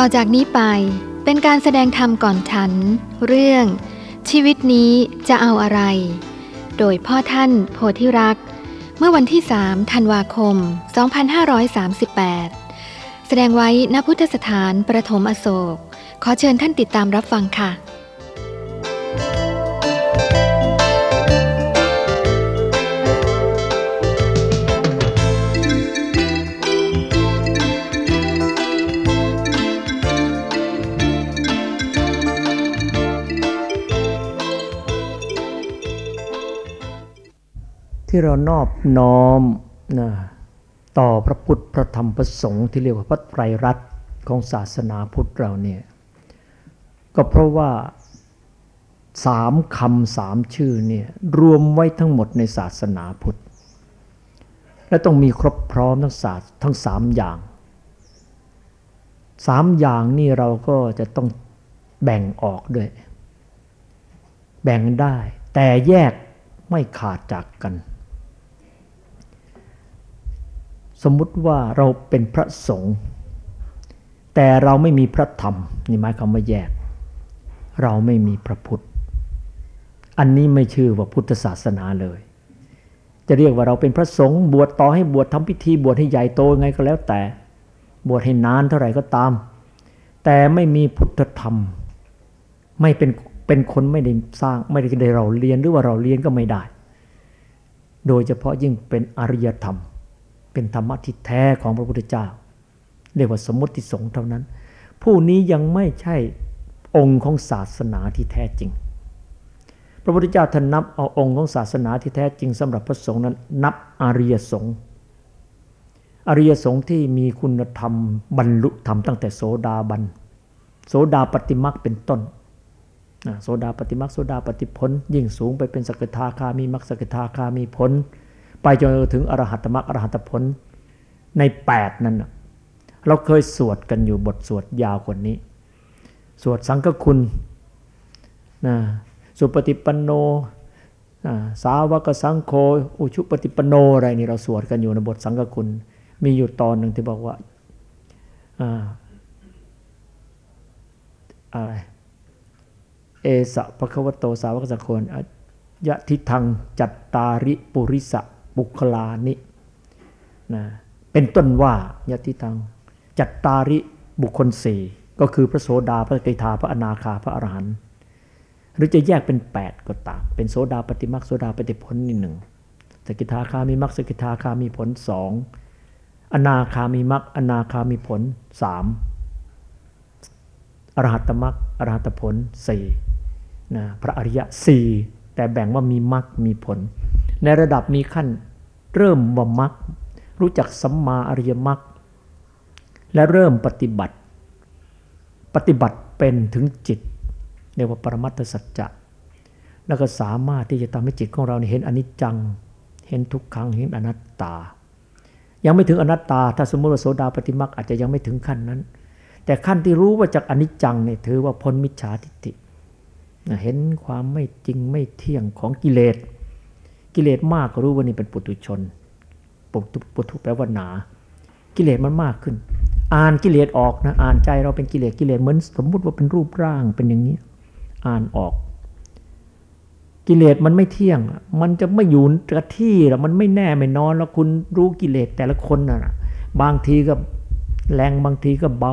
ต่อจากนี้ไปเป็นการแสดงธรรมก่อนฉัน เรื่อง ชีวิตนี้จะเอาอะไร โดยพ่อท่านโพธิรัก เมื่อวันที่3ธันวาคม 2538 แสดงไว้ณพุทธสถานประถมอโศก ขอเชิญท่านติดตามรับฟังค่ะ ที่เรานอบน้อมนะต่อพระพุทธพระธรรมพระสงฆ์ที่เรียกว่าพระไตรรัตน์ของศาสนาพุทธเราเนี่ยก็เพราะว่าสามคำสามชื่อเนี่ยรวมไว้ทั้งหมดในศาสนาพุทธ และต้องมีครบพร้อมทั้งศาสทั้งสามอย่างสามอย่างนี่เราก็จะต้องแบ่งออกด้วย แบ่งได้ แต่แยกไม่ขาดจากกัน สมมุติว่าเราเป็นพระสงฆ์แต่เราไม่มีพระธรรมนี่หมายความว่าแยก เราไม่มีพระพุทธ อันนี้ไม่ชื่อว่าพุทธศาสนาเลย จะเรียกว่าเราเป็นพระสงฆ์บวชต่อให้บวชทำพิธีบวชให้ใหญ่โตไงก็แล้วแต่ บวชให้นานเท่าไหร่ก็ตาม แต่ไม่มีพุทธธรรม ไม่เป็นเป็นคนไม่ได้สร้างไม่ได้ได้เราเรียนหรือว่าเราเรียนก็ไม่ได้ โดยเฉพาะยิ่งเป็นอริยธรรม เป็นธรรมะที่แท้ของพระพุทธเจ้า เรียกว่าสมมติสงฆ์เท่านั้น ผู้นี้ยังไม่ใช่องค์ของศาสนาที่แท้จริง พระพุทธเจ้าท่านนับเอาองค์ของศาสนาที่แท้จริงสำหรับพระสงฆ์นั้น นับอริยสงฆ์อริยสงฆ์ที่มีคุณธรรมบรรลุธรรมตั้งแต่โสดาบัน โสดาปฏิมักเป็นต้นโสดาปฏิมักโสดาปฏิผล ยิ่งสูงไปเป็นสกทาคามีมักสกทาคามีผล ไปจนถึงอรหัตมักอรหัตผลใน 8 นั้นเราเคยสวดกันอยู่บทสวดยาวกว่านี้ สวดสังฆคุณนะสุปฏิปันโนสาวกสังโฆอุชุปฏิปโนอะไรนี่เราสวดกันอยู่ในบทสังฆคุณ มีอยู่ตอนหนึ่งที่บอกว่าอะไรเอสะภควโตสาวกสังโฆยะทิทังจัตตาริปุริสะ บุคลานินะเป็นต้นว่ายะทิทัง จัตตาริบุคคลสี่ก็คือพระโสดาพระกิทาพระอนาคาพระอรหันต์หรือจะแยกเป็น 8 ก็ตาม เป็นโสดาปฏิมักโสดาปฏิผลนี่หนึ่งสกิทาคามีมักสกิทาคามีผลสองอนาคามีมักอนาคามีผลสามอรหัตมักอรหัตผลสี่นะพระอริยะสี่แต่แบ่งว่ามีมรรคมีผล ในระดับมีขั้น เริ่มว่ามรรครู้จักสัมมาอริยมรรคและเริ่มปฏิบัติ ปฏิบัติเป็นถึงจิตเรียกว่าปรมัตถสัจจะแล้วก็สามารถที่จะทำให้จิตของเราเห็นอนิจจัง เห็นทุกขังเห็นอนัตตา ยังไม่ถึงอนัตตา ถ้าสมมติว่าโสดาปฏิมักอาจจะยังไม่ถึงขั้นนั้น แต่ขั้นที่รู้ว่าจากอนิจจังเนี่ยถือว่าพ้นมิจฉาทิฏฐิเห็นความไม่จริงไม่เที่ยงของกิเลส กิเลสมากก็รู้ว่านี่เป็นปุถุชน ปุถุปุถุแปลว่าหนา กิเลสมันมากขึ้น อ่านกิเลสออกนะ อ่านใจเราเป็นกิเลสกิเลสเหมือนสมมุติว่าเป็นรูปร่างเป็นอย่างนี้ อ่านออก กิเลสมันไม่เที่ยง มันจะไม่อยู่กับที่หรอกมันไม่แน่ไม่นอนแล้วคุณรู้กิเลสแต่ละคนนะบางทีก็แรงบางทีก็เบา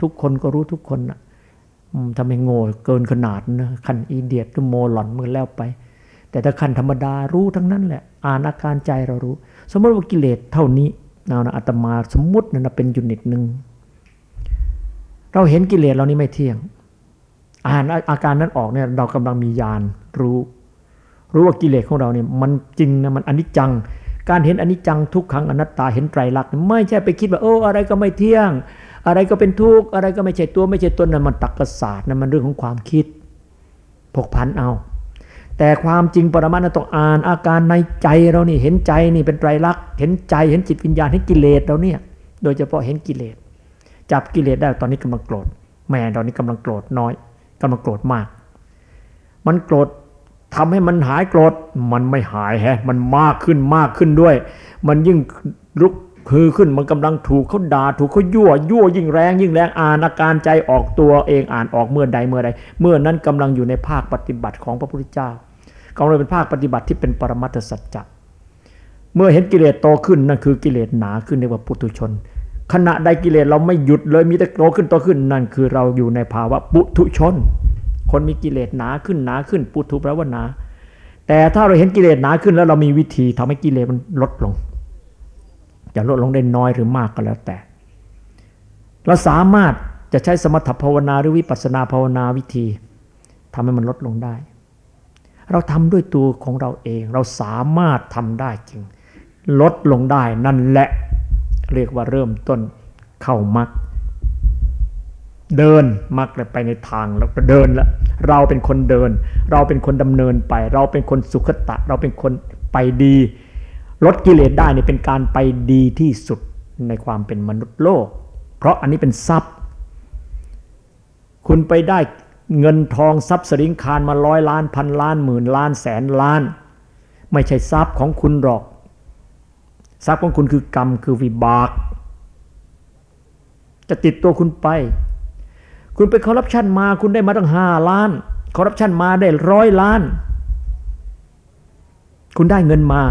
ทุกคนก็รู้ทุกคนนะทำให้โง่เกินขนาดนะขันอีเดียดก็โมหลอนมือแล้วไป แต่ถ้าขันธรรมดารู้ทั้งนั้นแหละอ่านอาการใจเรารู้ สมมติว่ากิเลสเท่านี้เอานะอาตมาสมมตินะเป็นยูนิตหนึ่งเราเห็นกิเลสเรานี่ไม่เที่ยง อ่านอาการนั้นออกเนี่ยเรากำลังมีญาณรู้ รู้ว่ากิเลสของเราเนี่ยมันจริงนะมันอนิจจัง การเห็นอนิจจังทุกขังอนัตตาเห็นไตรลักษณ์ไม่ใช่ไปคิดว่าโอ้อะไรก็ไม่เที่ยง อะไรก็เป็นทุกข์อะไรก็ไม่ใช่ตัวไม่ใช่ตนนั่นมันตักกศาสตร์นั่นมันเรื่องของความคิดผกพันเอา แต่ความจริงปรมาณต้องอ่านอาการในใจเรานี่เห็นใจนี่เป็นไตรลักษณ์เห็นใจเห็นจิตวิญญาณเห็นกิเลสเราเนี่ย โดยเฉพาะเห็นกิเลสจับกิเลสได้ตอนนี้กำลังโกรธแม่ตอนนี้กำลังโกรธน้อยกำลังโกรธมาก มันโกรธทำให้มันหายโกรธมันไม่หายแฮะ มันมากขึ้นมากขึ้นด้วย มันยิ่งลุก คือขึ้นมันกำลังถูกเขาด่าถูกเขายั่วยั่วยิ่งแรงยิ่งแรงอ่านอาการใจออกตัวเองอ่านออกเมื่อใดเมื่อใด เมื่อนั้นกำลังอยู่ในภาคปฏิบัติของพระพุทธเจ้ากำลังเป็นภาคปฏิบัติที่เป็นปรมัตถสัจจะเมื่อเห็นกิเลสโตขึ้นนั่นคือกิเลสหนาขึ้นในว่าปุถุชน ขณะใดกิเลสเราไม่หยุดเลยมีแต่โตขึ้นโตขึ้นนั่นคือเราอยู่ในภาวะปุถุชน คนมีกิเลสหนาขึ้นหนาขึ้นปุถุแปลว่าหนา แต่ถ้าเราเห็นกิเลสหนาขึ้นแล้วเรามีวิธีทำให้กิเลสมันลดลง จะลดลงได้น้อยหรือมากก็แล้วแต่ เราสามารถจะใช้สมถภาวนาหรือวิปัสนาภาวนาวิธีทำให้มันลดลงได้ เราทำด้วยตัวของเราเอง เราสามารถทำได้จริง ลดลงได้นั่นแหละเรียกว่าเริ่มต้นเข้ามักเดินมักเลยไปในทางแล้วก็เดินแล้วเราเป็นคนเดิน เราเป็นคนดำเนินไป เราเป็นคนสุขตะ เราเป็นคนไปดี ลดกิเลสได้เนี่ยเป็นการไปดีที่สุดในความเป็นมนุษย์โลก เพราะอันนี้เป็นทรัพย์ คุณไปได้เงินทองทรัพย์สริงคารมาร้อยล้านพันล้านหมื่นล้านแสนล้าน ไม่ใช่ทรัพย์ของคุณหรอก ทรัพย์ของคุณคือกรรมคือวิบาก จะติดตัวคุณไป คุณไปคอร์รัปชันมาคุณได้มาตั้งห้าล้านคอร์รัปชันมาได้ร้อยล้าน คุณได้เงินมา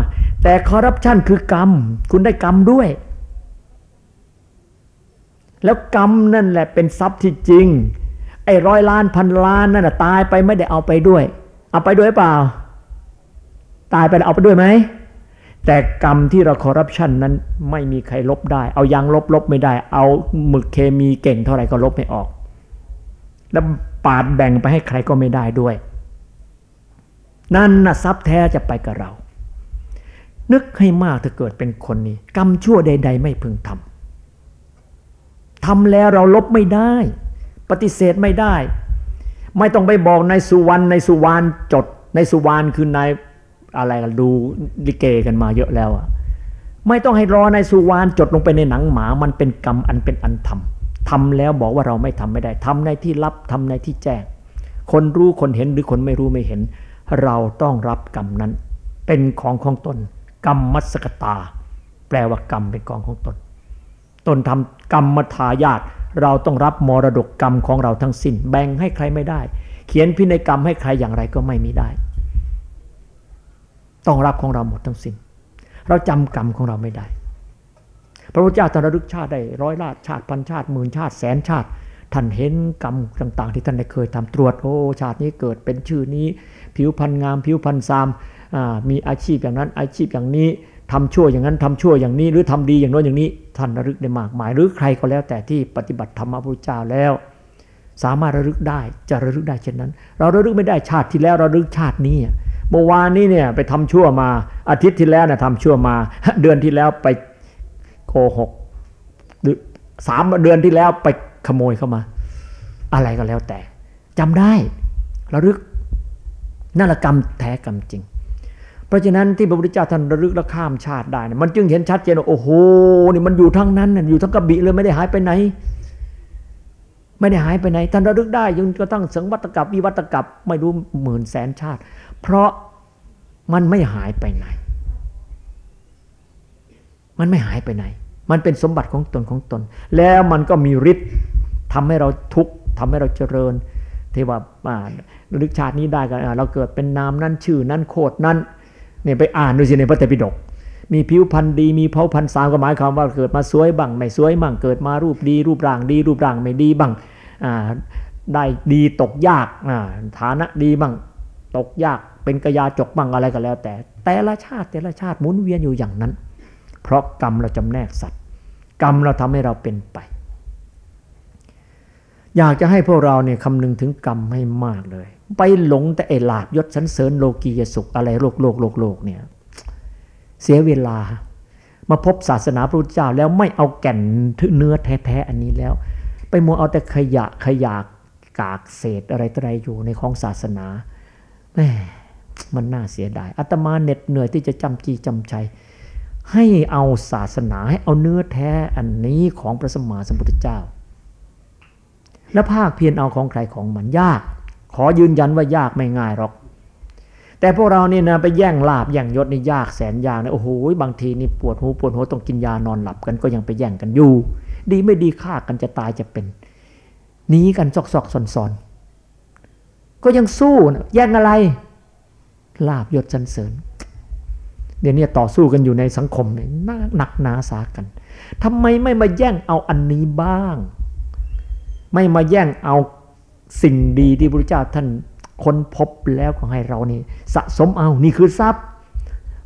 แต่คอร์รัปชันคือกรรม คุณได้กรรมด้วย แล้วกรรมนั่นแหละเป็นทรัพย์ที่จริง ไอ้ร้อยล้านพันล้านนั่นตายไปไม่ได้เอาไปด้วย เอาไปด้วยเปล่า ตายไปแล้วเอาไปด้วยไหมแต่กรรมที่เราคอร์รัปชันนั้นไม่มีใครลบได้ เอายางลบลบไม่ได้ เอาหมึกเคมีเก่งเท่าไหร่ก็ลบไม่ออก แล้วปาดแบ่งไปให้ใครก็ไม่ได้ด้วย นั่นนะทรัพย์แท้จะไปกับเรา นึกให้มากถ้าเกิดเป็นคนนี้ กรรมชั่วใด ๆ ไม่พึงทำทำแล้วเราลบไม่ได้ ปฏิเสธไม่ได้ ไม่ต้องไปบอกในสุวรรณในสุวรรณจดในสุวรรณคือนายอะไรกันดูลิเกกันมาเยอะแล้วอะไม่ต้องให้รอในสุวรรณจดลงไปในหนังหมา มันเป็นกรรมอันเป็นอันทำทำแล้วบอกว่าเราไม่ทำไม่ได้ทำในที่ลับทำในที่แจ้ง คนรู้คนเห็นหรือคนไม่รู้ไม่เห็น เราต้องรับกรรมนั้น เป็นของของตน กรรมมัสกตา แปลว่ากรรมเป็นของของตน ตนทำกรรมมทายาทเราต้องรับมรดกกรรมของเราทั้งสิ้น แบ่งให้ใครไม่ได้ เขียนพินัยกรรมให้ใครอย่างไรก็ไม่มีได้ ต้องรับของเราหมดทั้งสิ้น เราจำกรรมของเราไม่ได้ พระพุทธเจ้าท่านระลึกชาติได้ร้อยล้านชาติพันชาติหมื่นชาติแสนชาติท่านเห็นกรรมต่าง ๆ ที่ท่านได้เคยทำตรวจโอ้ชาตินี้เกิดเป็นชื่อนี้ ผิวพันธ์งาม ผิวพันธ์ซามมีอาชีพอย่างนั้นอาชีพอย่างนี้ทำชั่วอย่างนั้นทำชั่วอย่างนี้ หรือทำดีอย่างโน้นอย่างนี้ท่านระลึกได้มากมาย หรือใครก็แล้วแต่ที่ปฏิบัติธรรมพระพุทธเจ้าแล้ว สามารถระลึกได้จะระลึกได้เช่นนั้น เราระลึกไม่ได้ชาติที่แล้วเราระลึกชาตินี้เมื่อวานนี้เนี่ยไปทำชั่วมาอาทิตย์ที่แล้วเนี่ยทำชั่วมา เดือนที่แล้วไปโกหกสามเดือนที่แล้วไปขโมยเข้ามา อะไรก็แล้วแต่จำได้ระลึก นั่นละกรรมแท้กรรมจริง เพราะฉะนั้นที่พระพุทธเจ้าท่านระลึกและข้ามชาติได้มันจึงเห็นชัดเจนว่าโอ้โหนี่มันอยู่ทั้งนั้นอยู่ทั้งกระบี่เลยไม่ได้หายไปไหน ไม่ได้หายไปไหนท่านระลึกได้ยังกระทั่งสังวัตกับวิวัตกับไม่รู้หมื่นแสนชาติ เพราะมันไม่หายไปไหน มันไม่หายไปไหน มันเป็นสมบัติของตนของตน แล้วมันก็มีฤทธิ์ทำให้เราทุกข์ทำให้เราเจริญที่ว่า ลึกชาตินี้ได้กันเราเกิดเป็นนามนั้นชื่อนั้นโคดนั้นเนี่ยไปอ่านดูสิในพระเตปิฎกมีผิวพันธ์ดีมีเผ่าพันธ์สามก็หมายความว่าเกิดมาสวยบ้างไม่สวยบ้างเกิดมารูปดี รูปร่างดี รูปร่างไม่ดีบ้างได้ดีตกยากฐานะดีบ้างตกยากเป็นกระยาจกบ้างอะไรก็แล้ว แต่ แต่ละชาติแต่ละชาติหมุนเวียนอยู่อย่างนั้น เพราะกรรมเราจำแนกสัตว์ กรรมเราทำให้เราเป็นไป อยากจะให้พวกเราเนี่ยคำนึงถึงกรรมให้มากเลย ไปหลงแต่ไอ้ลาบยศสันเสริญโลกียสุขอะไรโลกโลกโลกโลกเนี่ยเสียเวลา มาพบศาสนาพระพุทธเจ้าแล้วไม่เอาแก่นเนื้อแท้ๆอันนี้แล้ว ไปมัวเอาแต่ขยะขยะกากเศษอะไรอะไรอยู่ในของศาสนาแม่มันน่าเสียดายอาตมาเหน็ดเหนื่อยที่จะจำจีจำใจให้เอาศาสนาให้เอาเนื้อแท้อันนี้ของพระสมมาสมพุทธเจ้า แล้วภาคเพียรเอาของใครของมันยาก ขอยืนยันว่ายากไม่ง่ายหรอก แต่พวกเรานี่นะไปแย่งลาบแย่งยศนี่ยากแสนยากนะโอ้โหบางทีนี่ปวดหูปวดหัวต้องกินยานอนหลับกันก็ยังไปแย่งกันอยู่ ดีไม่ดีฆ่ากันจะตายจะเป็นหนีกันซอกซอกซอนซอนก็ยังสู้นะแย่งอะไร ลาบยศสันเสริญเดี๋ยวนี้ต่อสู้กันอยู่ในสังคมเนี่ยหนักหนาสากันทำไมไม่มาแย่งเอาอันนี้บ้าง ไม่มาแย่งเอา สิ่งดีที่พระเจ้าท่านค้นพบแล้วขอให้เรานี่ สะสมเอานี่คือทรัพย์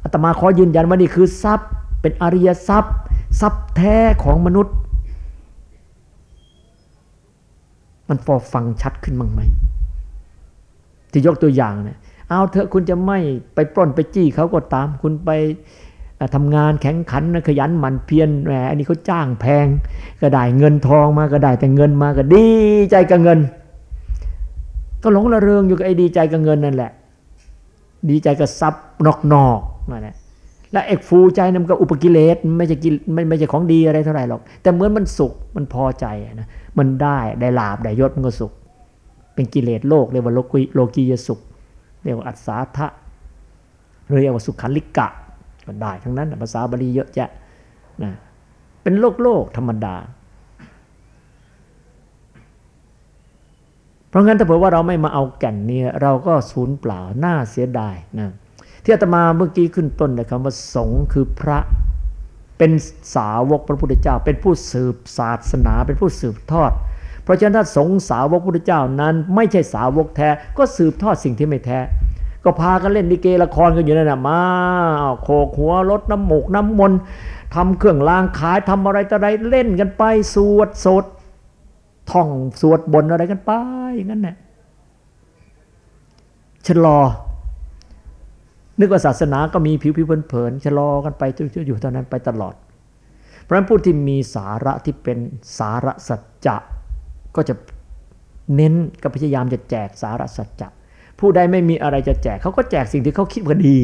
อาตมาขอยืนยันว่านี่คือทรัพย์ เป็นอริยทรัพย์ ทรัพย์แท้ของมนุษย์ มันพอฟังชัดขึ้นมั้งไหมที่ยกตัวอย่างเนี่ยเอาเถอะคุณจะไม่ไปปล้นไปจี้เขาก็ตาม คุณไปทำงานแข็งขันขยันหมั่นเพียรแหมอันนี้เขาจ้างแพง ก็ได้เงินทองมาก็ได้แต่เงินมาก็ดีใจกับเงิน ก็หลงระเริงอยู่กับไอ้ดีใจกับเงินนั่นแหละ ดีใจกับทรัพย์นอกๆนั่นแหละและเอกฟูใจนั่นก็อุปกิเลสไม่ใช่กิไม่ไม่ใช่ของดีอะไรเท่าไหร่หรอก แต่เหมือนมันสุขมันพอใจนะมันได้ได้ลาบได้ยศมันก็สุข เป็นกิเลสโลกเรียกว่าโลกีโลกียสุข เรียกว่าอัศสาทะเรียกว่าสุขันลิกะก็ได้ทั้งนั้นภาษาบาลีเยอะแยะนะเป็นโลกโลกธรรมดาเพ ราะงั้นถ้าเผื่อว่าเราไม่มาเอาแก่นนี้เราก็สูญเปล่าน่าเสียดายนะที่อาตมาเมื่อกี้ขึ้นต้นนะคำว่าสงฆ์คือพระเป็นสาวกพระพุทธเจ้า เป็นผู้สืบศาสนา เป็นผู้สืบทอด เพราะฉะนั้นถ้าสงสาวกพระพุทธเจ้านั้น ไม่ใช่สาวกแท้ ก็สืบทอดสิ่งที่ไม่แท้ ก็พากันเล่นดิเกละครกันอยู่นั่นนะมาโขกหัวลดน้ำหมกน้ำมนต์ทำเครื่องรางขายทำอะไรต่ออะไรเล่นกันไปสวดสด ท่องสวดบนอะไรกันไปอย่างนั้นแหละชะลอ นึกว่าศาสนาก็มีผิวผิวเผินๆชะลอกันไปอยู่เท่านั้นไปตลอด เพราะฉะนั้นผู้ที่มีสาระที่เป็นสาระสัจจะก็จะเน้นก็พยายามจะแจกสาระสัจจะผู้ใดไม่มีอะไรจะแจกเขาก็แจกสิ่งที่เขาคิดว่าดี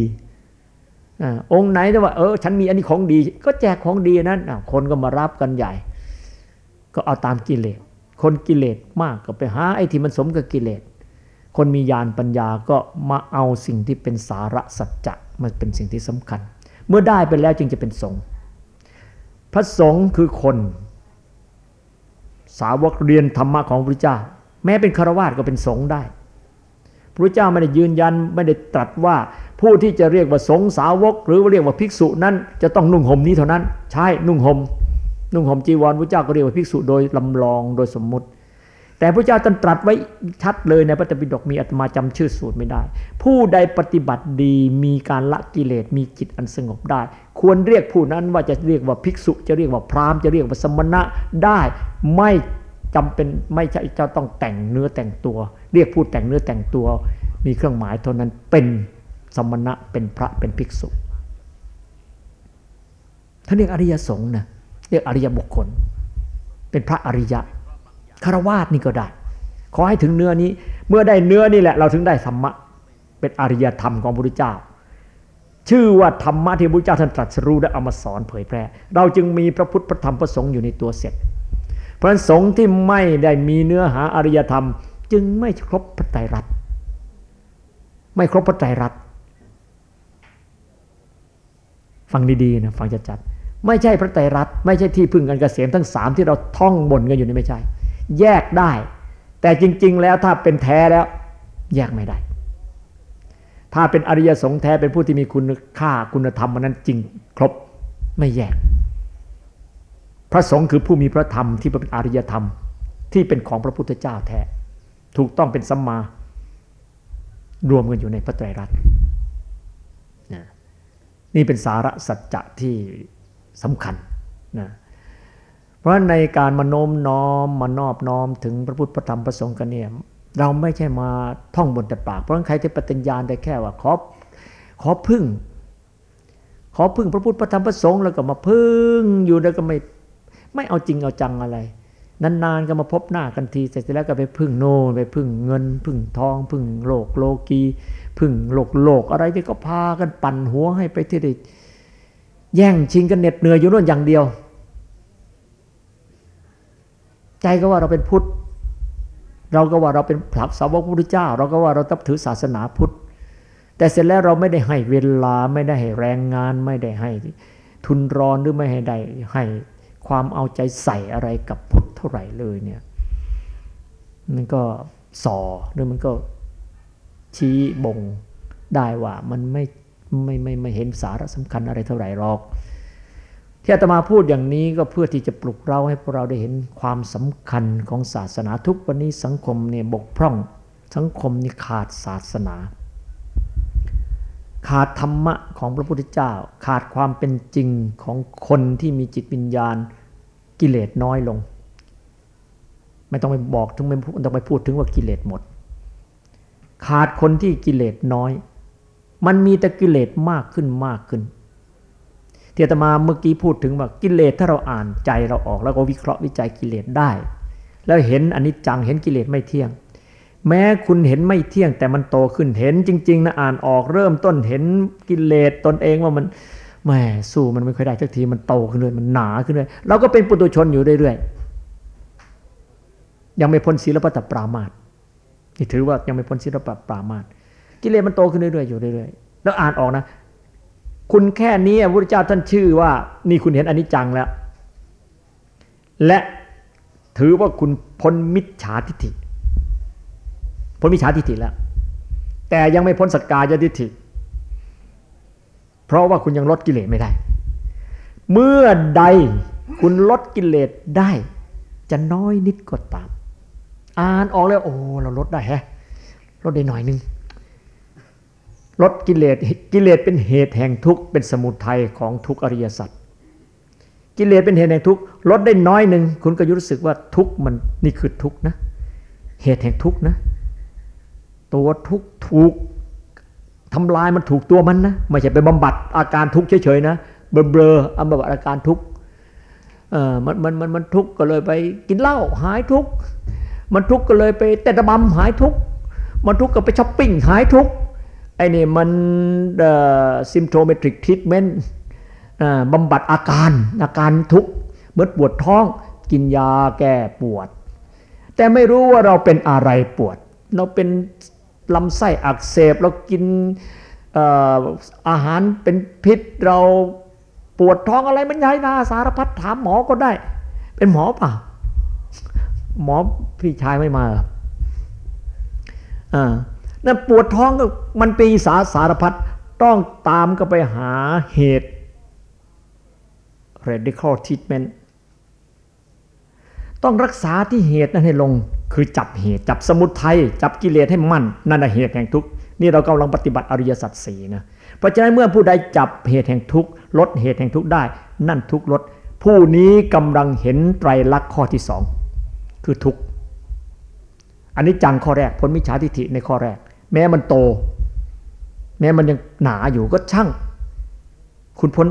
อองค์ไหนแต่ว่าเออฉันมีอันนี้ของดี ก็แจกของดีนั้นคนก็มารับกันใหญ่ ก็เอาตามกิเลส คนกิเลสมากก็ไปหาไอ้ที่มันสมกับกิเลส คนมีญาณปัญญาก็มาเอาสิ่งที่เป็นสาระสัจจะมันเป็นสิ่งที่สำคัญ เมื่อได้ไปแล้วจึงจะเป็นสงฆ์พระสงฆ์คือคน สาวกเรียนธรรมะของพระเจ้า แม้เป็นคารวาสก็เป็นสงฆ์ได้พระเจ้าไม่ได้ยืนยันไม่ได้ตรัสว่าผู้ที่จะเรียกว่าสงฆ์สาวก หรือเรียกว่าภิกษุนั้นจะต้องนุ่งห่มนี้เท่านั้น ใช่นุ่งห่ม นุ่งห่มจีวรพระเจ้าก็เรียกว่าภิกษุโดยลำลองโดยสมมุติ แต่พระเจ้าตรัสไว้ชัดเลยในพระธรรมปิฎกมีอัตมาจำชื่อสูตรไม่ได้ ผู้ใดปฏิบัติดีมีการละกิเลสมีจิตอันสงบได้ ควรเรียกผู้นั้นว่าจะเรียกว่าภิกษุจะเรียกว่าพราหมณ์จะเรียกว่าสมณะได้ไม่จำเป็นไม่ใช่เจ้าต้องแต่งเนื้อแต่งตัว เรียกผู้แต่งเนื้อแต่งตัวมีเครื่องหมายเท่านั้นเป็นสมณะเป็นพระเป็นภิกษุท่านเรียกอริยสงฆ์นะ รียกอริยบุคคล เป็นพระอริยะคารวาสนี่ก็ได้ ขอให้ถึงเนื้อนี้ เมื่อได้เนื้อนี่แหละเราถึงได้ธรรมะ เป็นอริยธรรมของพระพุทธเจ้า ชื่อว่าธรรมะที่พระพุทธเจ้าท่านตรัสรู้และเอามาสอนเผยแพร่ เราจึงมีพระพุทธพระธรรมพระสงฆ์อยู่ในตัวเสร็จ เพราะนสงฆ์ที่ไม่ได้มีเนื้อหาอริยธรรม จึงไม่ครบพระไตรรัตน์ไม่ครบพระไตรรัตน์ฟังดีๆนะฟังจัดๆ ไม่ใช่พระไตรรัตน์ไม่ใช่ที่พึ่งกันเกษมทั้งสามที่เราท่องบ่นกันอยู่นี่ไม่ใช่ แยกได้ แต่จริง ๆ แล้วถ้าเป็นแท้แล้ว แยกไม่ได้ ถ้าเป็นอริยสงฆ์แท้เป็นผู้ที่มีคุณค่าคุณธรรมมันนั้นจริงครบไม่แยก พระสงฆ์คือผู้มีพระธรรมที่เป็นอริยธรรม ที่เป็นของพระพุทธเจ้าแท้ถูกต้องเป็นสัมมารวมกันอยู่ในพระไตรรัตน์นี่เป็นสาระสัจจะที่ สำคัญนะเพราะในการมาโน้มน้อมมานอบน้อมถึงพระพุทธพระธรรมพระสงฆ์กันเนี่ยเราไม่ใช่มาท่องบนแต่ปาก เพราะใครที่ปฏิญญาณได้แค่ว่าขอขอพึ่ง ขอพึ่งพระพุทธพระธรรมพระสงฆ์แล้วก็มาพึ่งอยู่แล้วก็ไม่ไม่เอาจริงเอาจังอะไรนานๆก็มาพบหน้ากันทีเสร็จแล้วก็ไปพึ่งโน่ไปพึ่งเงิน พึ่งทอง พึ่งโลกโลกี พึ่งโลกโลกอะไรที่ก็พากันปั่นหัวให้ไปที่ใด แย่งชิงกันเหน็ดเหนื่อยอยู่นู่นอย่างเดียว ใจก็ว่าเราเป็นพุทธ เราก็ว่าเราเป็นพระสาวกพระพุทธเจ้า เราก็ว่าเราตับถือศาสนาพุทธ แต่เสร็จแล้วเราไม่ได้ให้เวลาไม่ได้ให้แรงงานไม่ได้ให้ทุนรอนหรือไม่ให้ได้ให้ความเอาใจใส่อะไรกับพุทธเท่าไหร่เลยเนี่ยมันก็สอหรือมันก็ชี้บ่งได้ว่ามันไม่ ไม่ไม่ไม่เห็นสาระสำคัญอะไรเท่าไหร่หรอก ที่อาตมาพูดอย่างนี้ก็เพื่อที่จะปลุกเราให้พวกเราได้เห็นความสำคัญของศาสนาทุกวันนี้สังคมเนี่ยบกพร่องสังคมนี่ขาดศาสนา ขาดธรรมะของพระพุทธเจ้า ขาดความเป็นจริงของคนที่มีจิตวิญญาณกิเลสน้อยลง ไม่ต้องไปบอกถึงไม่ต้องไปพูดถึงว่ากิเลสหมด ขาดคนที่กิเลสน้อย มันมีแต่กิเลสมากขึ้นมากขึ้นเที่อาตมาเมื่อกี้พูดถึงว่ากิเลสถ้าเราอ่านใจเราออก แล้วก็วิเคราะห์วิจัยกิเลสได้ แล้วเห็นอันิจจังเห็นกิเลสไม่เที่ยง แม้คุณเห็นไม่เที่ยงแต่มันโตขึ้นเห็นจริงๆนะอ่านออกเริ่มต้นเห็นกิเลสตนเองว่ามันแหมสู้มันไม่ค่อยได้สักทีมันโตขึ้นเลยมันหนาขึ้นเลยเราก็เป็นปุถุชนอยู่เรื่อยๆยังไม่พ้นศีลปตปรามาตนี่ถือว่ายังไม่พ้นศีลปตปรามาต กิเลสมันโตขึ้นเรื่อยๆอยู่เรื่อยๆแล้วอ่านออกนะ คุณแค่นี้พระพุทธเจ้าท่านชื่อว่า นี่คุณเห็นอนิจจังแล้ว และถือว่าคุณพ้นมิจฉาทิฏฐิพ้นมิจฉาทิฏฐิแล้ว แต่ยังไม่พ้นสักกายทิฏฐิ เพราะว่าคุณยังลดกิเลสไม่ได้ เมื่อใดคุณลดกิเลสได้ จะน้อยนิดก็ตาม อ่านออกแล้วโอ้เราลดได้แฮะลดได้หน่อยนึง ลดกิเลสกิเลสเป็นเหตุแห่งทุกข์เป็นสมุทัยของทุกอริยสัจกิเลสเป็นเหตุแห่งทุกข์ลดได้น้อยหนึ่งคุณก็รู้สึกว่าทุกข์มันนี่คือทุกข์นะ เหตุแห่งทุกข์นะ ตัวทุกข์ถูกทำลายมันถูกตัวมันนะไม่ใช่ไปบำบัดอาการทุกข์เฉยๆนะเบลอๆบำบัดอาการทุกข์เออมันมันมันมันทุกข์ก็เลยไปกินเหล้าหายทุกข์มันทุกข์ก็เลยไปเตะบำหายทุกข์มันทุกข์ก็ไปช้อปปิ้งหายทุกข์ อ้นี่มัน symptomatic treatment บำบัดอาการอาการทุกข์เมื่อปวดท้องกินยาแก้ปวด แต่ไม่รู้ว่าเราเป็นอะไรปวด เราเป็นลำไส้อักเสบเรากินอาหารเป็นพิษเราปวดท้องอะไรมันใหญ่นาสารพัดถามหมอก็ได้ เป็นหมอเปล่าหมอพี่ชายไม่มาอ่า นั่นปวดท้องก็มันปีสาสารพัดต้องตามก็ไปหาเหตุ radical treatment ต้องรักษาที่เหตุนั้นให้ลงคือจับเหตุจับสมุทัยจับกิเลสให้มั่น นั่นแหะเหตุแห่งทุกข์นี่เรากำลังปฏิบัติอริยสัจสี่นะเพราะฉะนั้นเมื่อผู้ใดจับเหตุแห่งทุกข์ลดเหตุแห่งทุกข์ได้ นั่นทุกข์ลด ผู้นี้กำลังเห็นไตรลักษณ์ข้อที่สองคือทุกข์อันนี้จังข้อแรกพ้นมิจฉาทิฏฐิในข้อแรก แม้มันโต แม้มันยังหนาอยู่ก็ช่าง คุณพ้น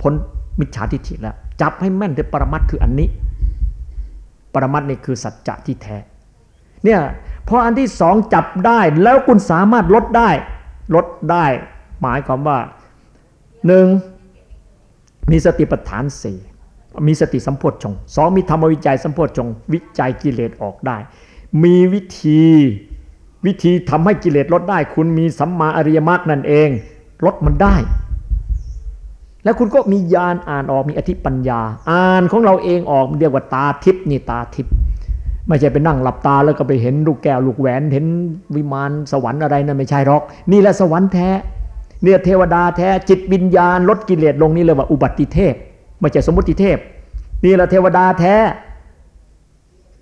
พ้นมิจฉาทิฏฐิแล้ว จับให้แม่นในปรมัตคืออันนี้ ปรมัตนี่คือสัจจะที่แท้ เนี่ยพออันที่สองจับได้แล้วคุณสามารถลดได้ ลดได้ หมายความว่าหนึ่งมีสติปัฏฐานสี่มีสติสัมโพชฌงสองมีธรรมวิจัยสัมโพชฌงวิจัยกิเลสออกได้ มีวิธี วิธีทำให้กิเลสลดได้ คุณมีสัมมาอริยมรรคนั่นเอง ลดมันได้ แล้วคุณก็มีญาณอ่านออกมีอธิปัญญา อ่านของเราเองออกเรียกว่าตาทิพนี่ตาทิพไม่ใช่ไปนั่งหลับตาแล้วก็ไปเห็นลูกแก้วลูกแหวนเห็นวิมานสวรรค์อะไรนั่นไม่ใช่หรอก นี่แหละสวรรค์แท้เนี่ยเทวดาแท้จิตวิญญาณลดกิเลสลงนี่เลยว่าอุบัติเทพไม่ใช่สมมติเทพ นี่แหละเทวดาแท้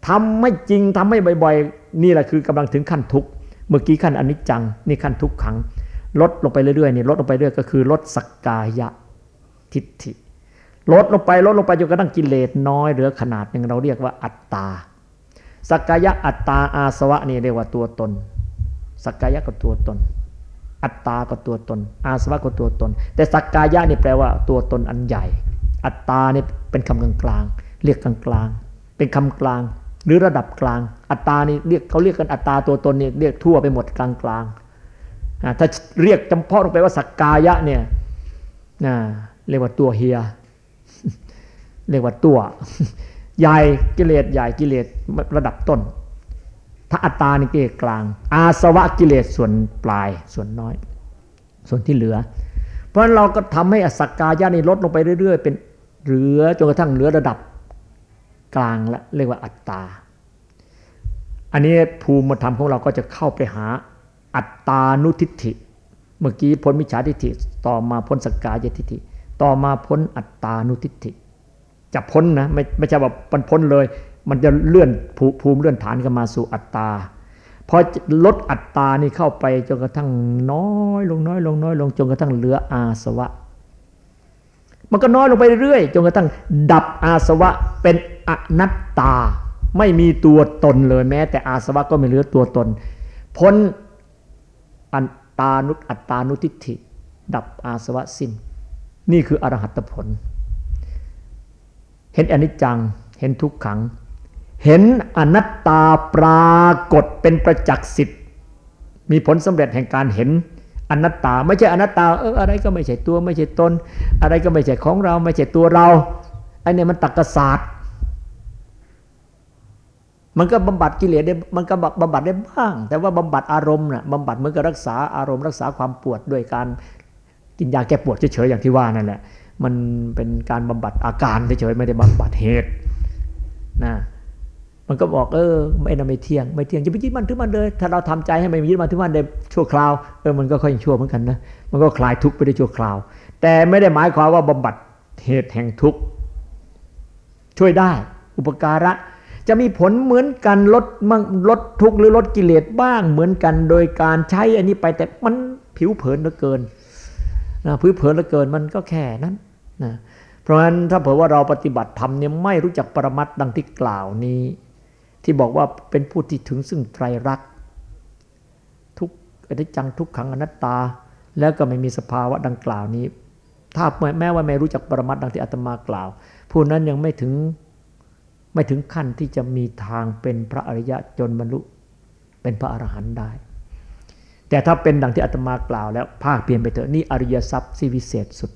ทำไม่จริงทำไม่บ่อย นี่แหละคือกำลังถึงขั้นทุกข์เมื่อกี้ขั้นอนิจจังนี่ขั้นทุกขัง ลดลงไปเรื่อยๆนี่ลดลงไปเรื่อยก็คือลดสักกายะทิฏฐิ ลดลงไปลดลงไปจนกระทั่งกิเลสน้อยเหลือขนาดหนึ่งเราเรียกว่าอัตตาสักกายะอัตตาอาสวะนี่เรียกว่าตัวตนสักกายะก็ตัวตน อัตตาก็ตัวตน อาสวะก็ตัวตน แต่สักกายะนี่แปลว่าตัวตนอันใหญ่ อัตตานี่เป็นคำกลางๆเรียกกลางๆเป็นคำกลางหรือระดับกลาง อัตตานี่เรียกเขาเรียกกันอัตตาตัวตนเนี่ยเรียกทั่วไปหมดกลางกลางถ้าเรียกจำเพาะลงไปว่าสักกายะเนี่ยเรียกว่าตัวเฮีย เรียกว่าตัวใหญ่กิเลสใหญ่กิเลสระดับต้น ถ้าอัตตานี่กิเลสกลาง อาสวะกิเลสส่วนปลายส่วนน้อย ส่วนที่เหลือ เพราะเราก็ทำให้อสักกายะนี่ลดลงไปเรื่อย ๆ เป็นเหลือจนกระทั่งเหลือระดับกลางและเรียกว่าอัตตา อันนี้ภูมิธรรมของเราก็จะเข้าไปหาอัตตานุทิฏฐิ เมื่อกี้พ้นมิจฉาทิฏฐิ ต่อมาพ้นสกกายทิฏฐิ ต่อมาพ้นอัตตานุทิฏฐิ จะพ้นนะไม่ไม่ใช่ว่ามันพ้นเลย มันจะเลื่อนภูมิเลื่อนฐานกันมาสู่อัตตาพอลดอัตตานี่เข้าไปจนกระทั่งน้อยลงน้อยลงน้อยลงจนกระทั่งเหลืออาสวะ มันก็น้อยลงไปเรื่อยจนกระทั่งดับอาสวะเป็นอนัตตา ไม่มีตัวตนเลยแม้ แต่อาสวะก็ไม่เหลือตัวตน พ้นอัตตานุอัตตานุทิฏฐิ ดับอาสวะสิ้น นี่คืออรหัตผล เห็นอนิจจังเห็นทุกขัง เห็นอนัตตาปรากฏเป็นประจักษ์สิทธิ์มีผลสำเร็จแห่งการเห็นอนัตตา ไม่ใช่อนัตตาเอออะไรก็ไม่ใช่ตัวไม่ใช่ตน อะไรก็ไม่ใช่ของเราไม่ใช่ตัวเราไอ้นี่มันตักกศาสตร์ มันก็บำบัดกิเลสได้มันก็บำบัดได้บ้าง แต่ว่าบำบัดอารมณ์น่ะบำบัดเหมือนกับรักษาอารมณ์รักษาความปวดด้วยการกินยาแก้ปวดเฉยๆอย่างที่ว่านั่นแหละมันเป็นการบำบัดอาการเฉยๆไม่ได้บำบัดเหตุนะมันก็บอกเออไม่นาไม่เที่ยงไม่เที่ยงจะไปยึดมันถือมันเลย ถ้าเราทำใจให้ไมันยึดมันถือมันได้ชั่วคราวเออมันก็ค่อยชั่วเหมือนกันนะมันก็คลายทุกข์ไปได้ชั่วคราว แต่ไม่ได้หมายความว่าบำบัดเหตุแห่งทุกข์ช่วยได้ อุปการะ จะมีผลเหมือนกันลดมั่งลดทุกข์หรือลดกิเลสบ้างเหมือนกัน โดยการใช้อันนี้ไปแต่มันผิวเผินเหลือเกินนะผิวเผินเหลือเกินมันก็แค่นั้นนะเพราะฉะนั้นถ้าเผื่อว่าเราปฏิบัติธรรมเนี่ยไม่รู้จักปรมัตดังที่กล่าวนี้ ที่บอกว่าเป็นผู้ที่ถึงซึ่งไตรรักทุกอนิจจังทุกขังอนัตตา แล้วก็ไม่มีสภาวะดังกล่าวนี้ ถ้าแม้ว่าไม่รู้จักปรมัตดังที่อาตมากล่าว ผู้นั้นยังไม่ถึง ไม่ถึงขั้นที่จะมีทางเป็นพระอริยะจนบรรลุเป็นพระอรหันต์ได้ แต่ถ้าเป็นดังที่อาตมากล่าวแล้วภาคเปลี่ยนไปเถอะนี่อริยทรัพย์ที่วิเศษสุด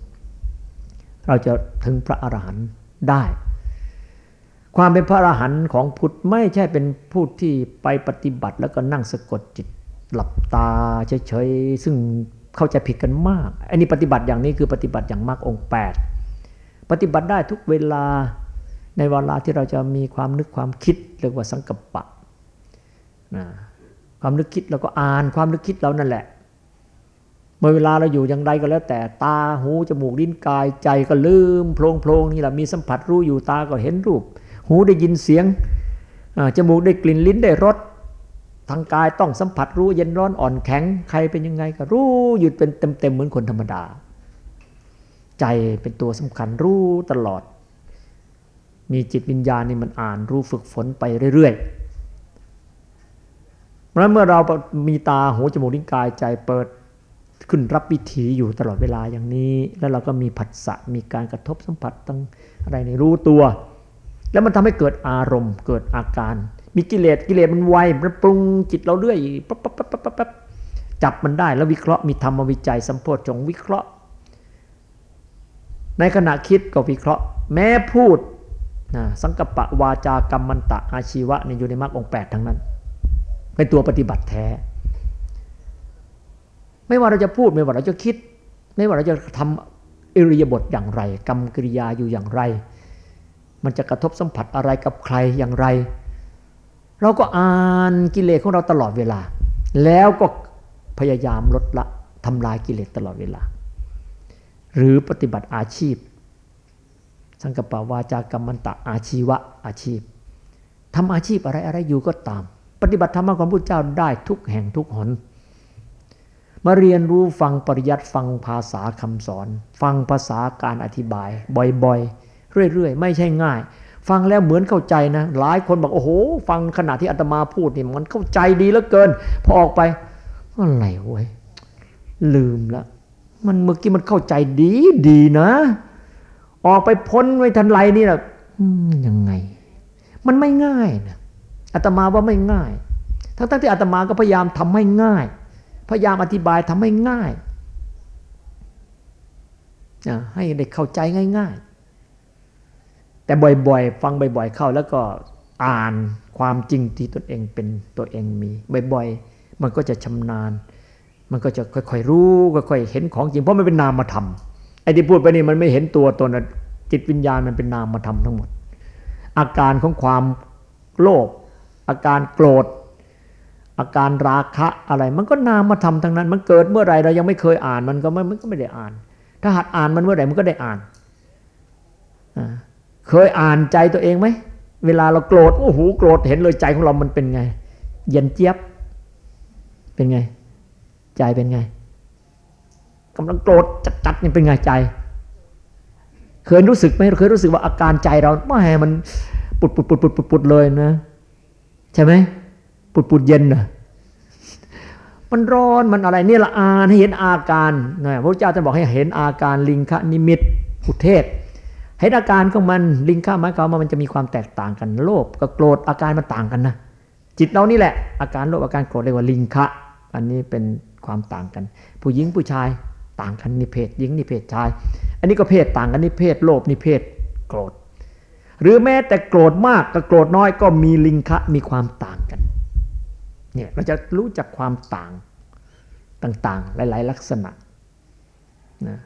เราจะถึงพระอรหันต์ได้ ความเป็นพระอรหันต์ของพุทธไม่ใช่เป็นผู้ที่ไปปฏิบัติแล้วก็นั่งสะกดจิตหลับตาเฉยๆซึ่งเข้าใจผิดกันมาก อันนี้ปฏิบัติอย่างนี้คือปฏิบัติอย่างมากองค์ 8 ปฏิบัติได้ทุกเวลา ในเวลาที่เราจะมีความนึกความคิดเรียกว่าสังกัปปะนะความนึกคิดเราก็อ่านความนึกคิดเรานั่นแหละ เมื่อเวลาเราอยู่อย่างไรก็แล้ว แต่ตาหูจมูกลิ้นกายใจก็ลืมโพลงโพลงนี่แหละมีสัมผัสรู้อยู่ตาก็เห็นรูป หูได้ยินเสียงจมูกได้กลิ่นลิ้นได้รสทางกายต้องสัมผัสรู้เย็นร้อนอ่อนแข็งใครเป็นยังไงก็รู้หยุดเป็นเต็มๆเหมือนคนธรรมดา ใจเป็นตัวสำคัญรู้ตลอด มีจิตวิญญาณนี่มันอ่านรู้ฝึกฝนไปเรื่อยๆเพราะเมื่อเรามีตาหูจมูกลิ้นกายใจเปิดขึ้นรับวิถีอยู่ตลอดเวลาอย่างนี้ แล้วเราก็มีผัสสะมีการกระทบสัมผัสตั้งอะไรในรู้ตัว แล้วมันทำให้เกิดอารมณ์ เกิดอาการ มีกิเลสกิเลสมันไวมันปรุงจิตเราเรื่อยปั๊บปั๊บปั๊บปั๊บปั๊บจับมันได้แล้ววิเคราะห์มีธรรมวิจัยสัมโพธจงวิเคราะห์ ในขณะคิดก็วิเคราะห์ แม้พูด นะสังกปะวาจากรรมมันตะอาชีวะนี่อยู่ในมรรคองแปดทั้งนั้นเป็นตัวปฏิบัติแท้ ไม่ว่าเราจะพูดไม่ว่าเราจะคิด ไม่ว่าเราจะทำอิริยาบถอย่างไร กรรมกิริยาอยู่อย่างไร มันจะกระทบสัมผัสอะไรกับใครอย่างไร เราก็อ่านกิเลสของเราตลอดเวลา แล้วก็พยายามลดละทำลายกิเลสตลอดเวลา หรือปฏิบัติอาชีพ สังกปาวาจากรรมันตะอาชีวะอาชีพทำอาชีพอะไรอะไรอยู่ก็ตาม ปฏิบัติธรรมของพระเจ้าได้ทุกแห่งทุกหน มาเรียนรู้ฟังปริยัติฟังภาษาคำสอน ฟังภาษาการอธิบาย บ่อยๆ เรื่อยๆ ไม่ใช่ง่าย ฟังแล้วเหมือนเข้าใจนะ หลายคนบอกโอ้โห ฟังขณะที่อาตมาพูดนี่มันเข้าใจดีเหลือเกิน พอออกไปอะไรเว้ยลืมละมันเมื่อกี้มันเข้าใจดีดีนะ ออกไปพ้นไว้ทันไรนี่แหละยังไง มันไม่ง่ายนะอาตมาว่าไม่ง่าย ทั้งๆที่อาตมาก็พยายามทำให้ง่าย พยายามอธิบายทำให้ง่ายให้เด็กเข้าใจง่าย ๆ แต่บ่อยๆ ฟังบ่อย ๆ เข้าแล้วก็อ่านความจริงที่ตนเองเป็นตัวเองมีบ่อยๆ มันก็จะชำนาญ มันก็จะค่อยๆรู้ค่อยๆเห็นของจริงเพราะมันเป็นนามธรรม ไอ้ที่พูดไปนี่มันไม่เห็นตัวตนจิตวิญญาณมันเป็นนามธรรมทั้งหมด อาการของความโลภอาการโกรธ อาการราคะอะไร มันก็นามธรรมทั้งนั้น มันเกิดเมื่อไรเรายังไม่เคยอ่านมันก็ไม่มันก็ไม่ได้อ่าน ถ้าหัดอ่านมันเมื่อไหร่มันก็ได้อ่านเคยอ่านใจตัวเองไหมเวลาเราโกรธโอ้โหโกรธเห็นเลยใจของเรามันเป็นไง เย็นเจี๊ยบเป็นไง ใจเป็นไง กำลังโกรธจัดๆนี่เป็นไงใจ เคยรู้สึกไหมเคยรู้สึกว่าอาการใจเราไม่มันปุดปุดปุดปุดปุดปุดเลยนะ ใช่ไหมปุดปุดเย็นนะมันร้อนมันอะไรนี่ละอ่านให้เห็นอาการนะพระเจ้าจะบอกให้เห็นอาการลิงคะนิมิตอุเทศเห็นอาการของมันลิงข้าไม้เขามันจะมีความแตกต่างกันโลภกับโกรธอาการมันต่างกันนะจิตเรานี่แหละอาการโลภอาการโกรธเรียกว่าลิงคะอันนี้เป็นความต่างกัน ผู้หญิงผู้ชาย ต่างกันนิเพศหญิงนิเพศชาย อันนี้ก็เพศต่างกันนิเพศโลภนิเพศโกรธ หรือแม้แต่โกรธมากกับโกรธน้อยก็มีลิงคะมีความต่างกันเนี่ยเราจะรู้จักความต่างต่างๆ หลาย ๆ ลักษณะนะ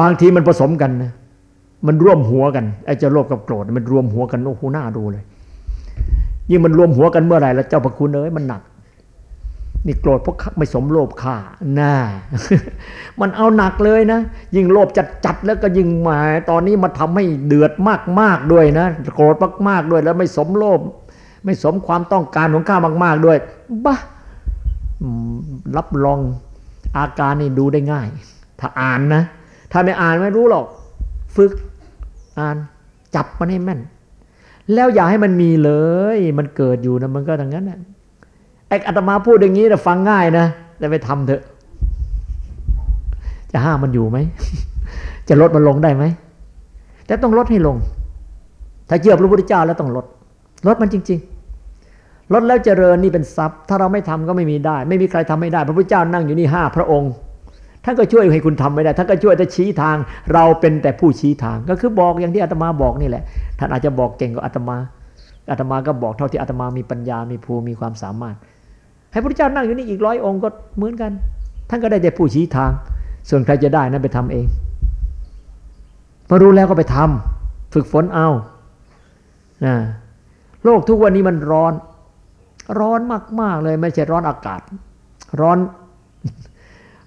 บางทีมันผสมกันนะมันร่วมหัวกันไอ้จะโลภกับโกรธมันรวมหัวกันโอ้โหหน้าดูเลยยิ่งมันรวมหัวกันเมื่อไหร่แล้วเจ้าพระคุณเอ้ยมันหนัก นี่โกรธเพราะไม่สมโลภข่าน่ามันเอาหนักเลยนะ ยิ่งโลภจัดจัดแล้วก็ยิ่งหมายตอนนี้มาทำให้เดือดมากมากด้วยนะ โกรธมากมากด้วยแล้วไม่สมโลภไม่สมความต้องการของข้ามาก ๆด้วยบ้ารับรองอาการนี่ดูได้ง่าย ถ้าอ่านนะ ถ้าไม่อ่านไม่รู้หรอก ฝึกอ่านจับมันให้แม่น แล้วอย่าให้มันมีเลย มันเกิดอยู่นะมันก็ดังนั้นนะ ไอ้อาตมาพูดอย่างนี้นะฟังง่ายนะแต่ไปทำเถอะ จะห้ามมันอยู่ไหม จะลดมันลงได้ไหม แต่ต้องลดให้ลง ถ้าเชื่อพระพุทธเจ้าแล้วต้องลด ลดมันจริง ๆ ลดแล้วเจริญนี่เป็นทรัพย์ ถ้าเราไม่ทำก็ไม่มีได้ ไม่มีใครทำไม่ได้ พระพุทธเจ้านั่งอยู่นี่ห้าพระองค์ท่านก็ช่วยให้คุณทำไม่ได้ท่านก็ช่วยแต่ชี้ทาง เราเป็นแต่ผู้ชี้ทาง ก็คือบอกอย่างที่อาตมาบอกนี่แหละ ท่านอาจจะบอกเก่งกว่าอาตมาอาตมาก็บอกเท่าที่อาตมามีปัญญา มีภูมิ มีความสามารถ ให้พระเจ้านั่งอยู่นี่อีกร้อยองค์ก็เหมือนกัน ท่านก็ได้แต่ผู้ชี้ทาง ส่วนใครจะได้นั้นไปทำเองพอรู้แล้วก็ไปทำฝึกฝนเอานะโลกทุกวันนี้มันร้อน ร้อนมาก ๆ เลย ไม่ใช่ร้อนอากาศ ร้อน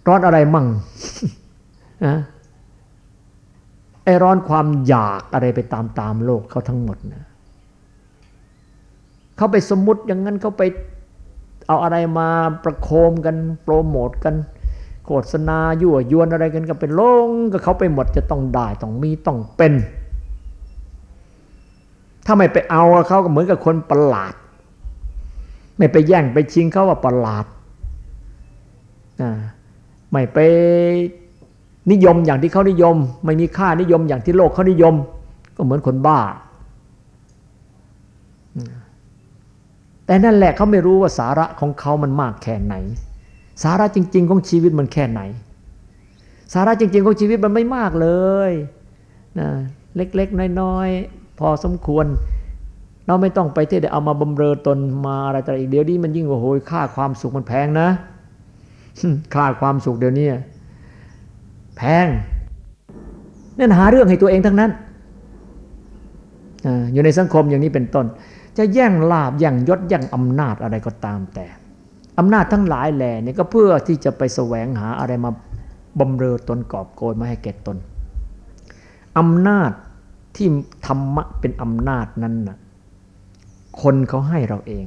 ร้อนอะไรมั่งนะไอร้อนความอยากอะไรไปตามตามโลกเขาทั้งหมดนะเขาไปสมมุติอย่างนั้นเขาไป เอาอะไรมาประโคมกันโปรโมทกันโฆษณายั่วยวนอะไรกันก็เป็นลงก็เขาไปหมดจะต้องได้ต้องมีต้องเป็น ถ้าไม่ไปเอาเขาก็เหมือนกับคนประหลาด ไม่ไปแย่งไปชิงเขาว่าประหลาดไม่ไปนิยมอย่างที่เขานิยม ไม่มีค่านิยมอย่างที่โลกเขานิยม ก็เหมือนคนบ้า แต่นั่นแหละเขาไม่รู้ว่าสาระของเขามันมากแค่ไหน สาระจริง ๆ ของชีวิตมันแค่ไหน สาระจริง ๆ ของชีวิตมันไม่มากเลยนะเล็กๆน้อยๆพอสมควร เราไม่ต้องไปเที่จะเอามาบำเรอตนมาอะไรต่ออีกเดี๋ยวนี้มันยิ่งโอ้โหค่าความสุขมันแพงนะค่าความสุขเดี๋ยวนี้แพงนั่นหาเรื่องให้ตัวเองทั้งนั้น อยู่ในสังคมอย่างนี้เป็นต้น จะแย่งลาบแย่งยศแย่งอำนาจอะไรก็ตามแต่อำนาจทั้งหลายแหล่นี่ก็เพื่อที่จะไปแสวงหาอะไรมาบำเรอตนกอบโกยมาให้แก่ตนอำนาจที่ธรรมะเป็นอำนาจนั้นนะคนเขาให้เราเอง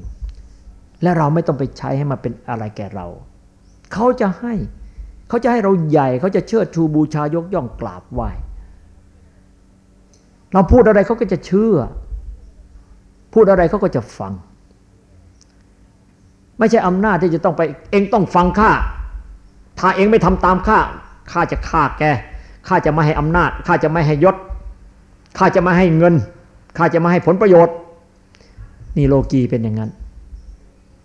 และเราไม่ต้องไปใช้ให้มาเป็นอะไรแก่เรา เขาจะให้เขาจะให้เราใหญ่เขาจะเชิดชูบูชายกย่องกราบไหว้เราพูดอะไรเขาก็จะเชื่อ พูดอะไรเขาก็จะฟัง ไม่ใช่อำนาจที่จะต้องไป เองต้องฟังข้า ถ้าเองไม่ทำตามข้าข้าจะฆ่าแกข้าจะไม่ให้อำนาจข้าจะไม่ให้ยศข้าจะไม่ให้เงินข้าจะไม่ให้ผลประโยชน์ นี่โลกีเป็นอย่างนั้น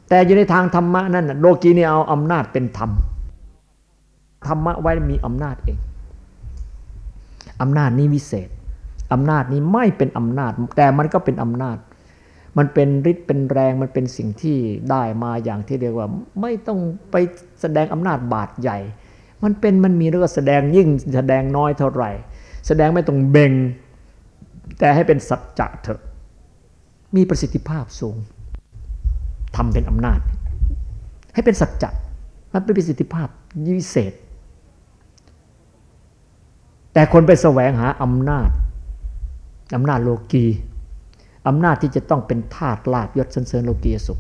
แต่อยู่ในทางธรรมะนั่นโลกีนี่เอาอำนาจเป็นธรรมธรรมะไว้มีอำนาจเองอำนาจนี้วิเศษอำนาจนี้ไม่เป็นอำนาจ แต่มันก็เป็นอำนาจ มันเป็นฤทธิ์เป็นแรงมันเป็นสิ่งที่ได้มาอย่างที่เรียกว่า ไม่ต้องไปแสดงอำนาจบาดใหญ่ มันเป็นมันมีแล้วก็แสดงยิ่งแสดงน้อยเท่าไหร่ แสดงไม่ต้องเบ่งแต่ให้เป็นสัจจะเถอะ มีประสิทธิภาพสูงทำเป็นอำนาจ ให้เป็นสัจจะมันเป็นประสิทธิภาพวิเศษ แต่คนไปแสวงหาอำนาจอำนาจโลกี อำนาจที่จะต้องเป็นทาสลาบยศสันเสริญโลกียสุข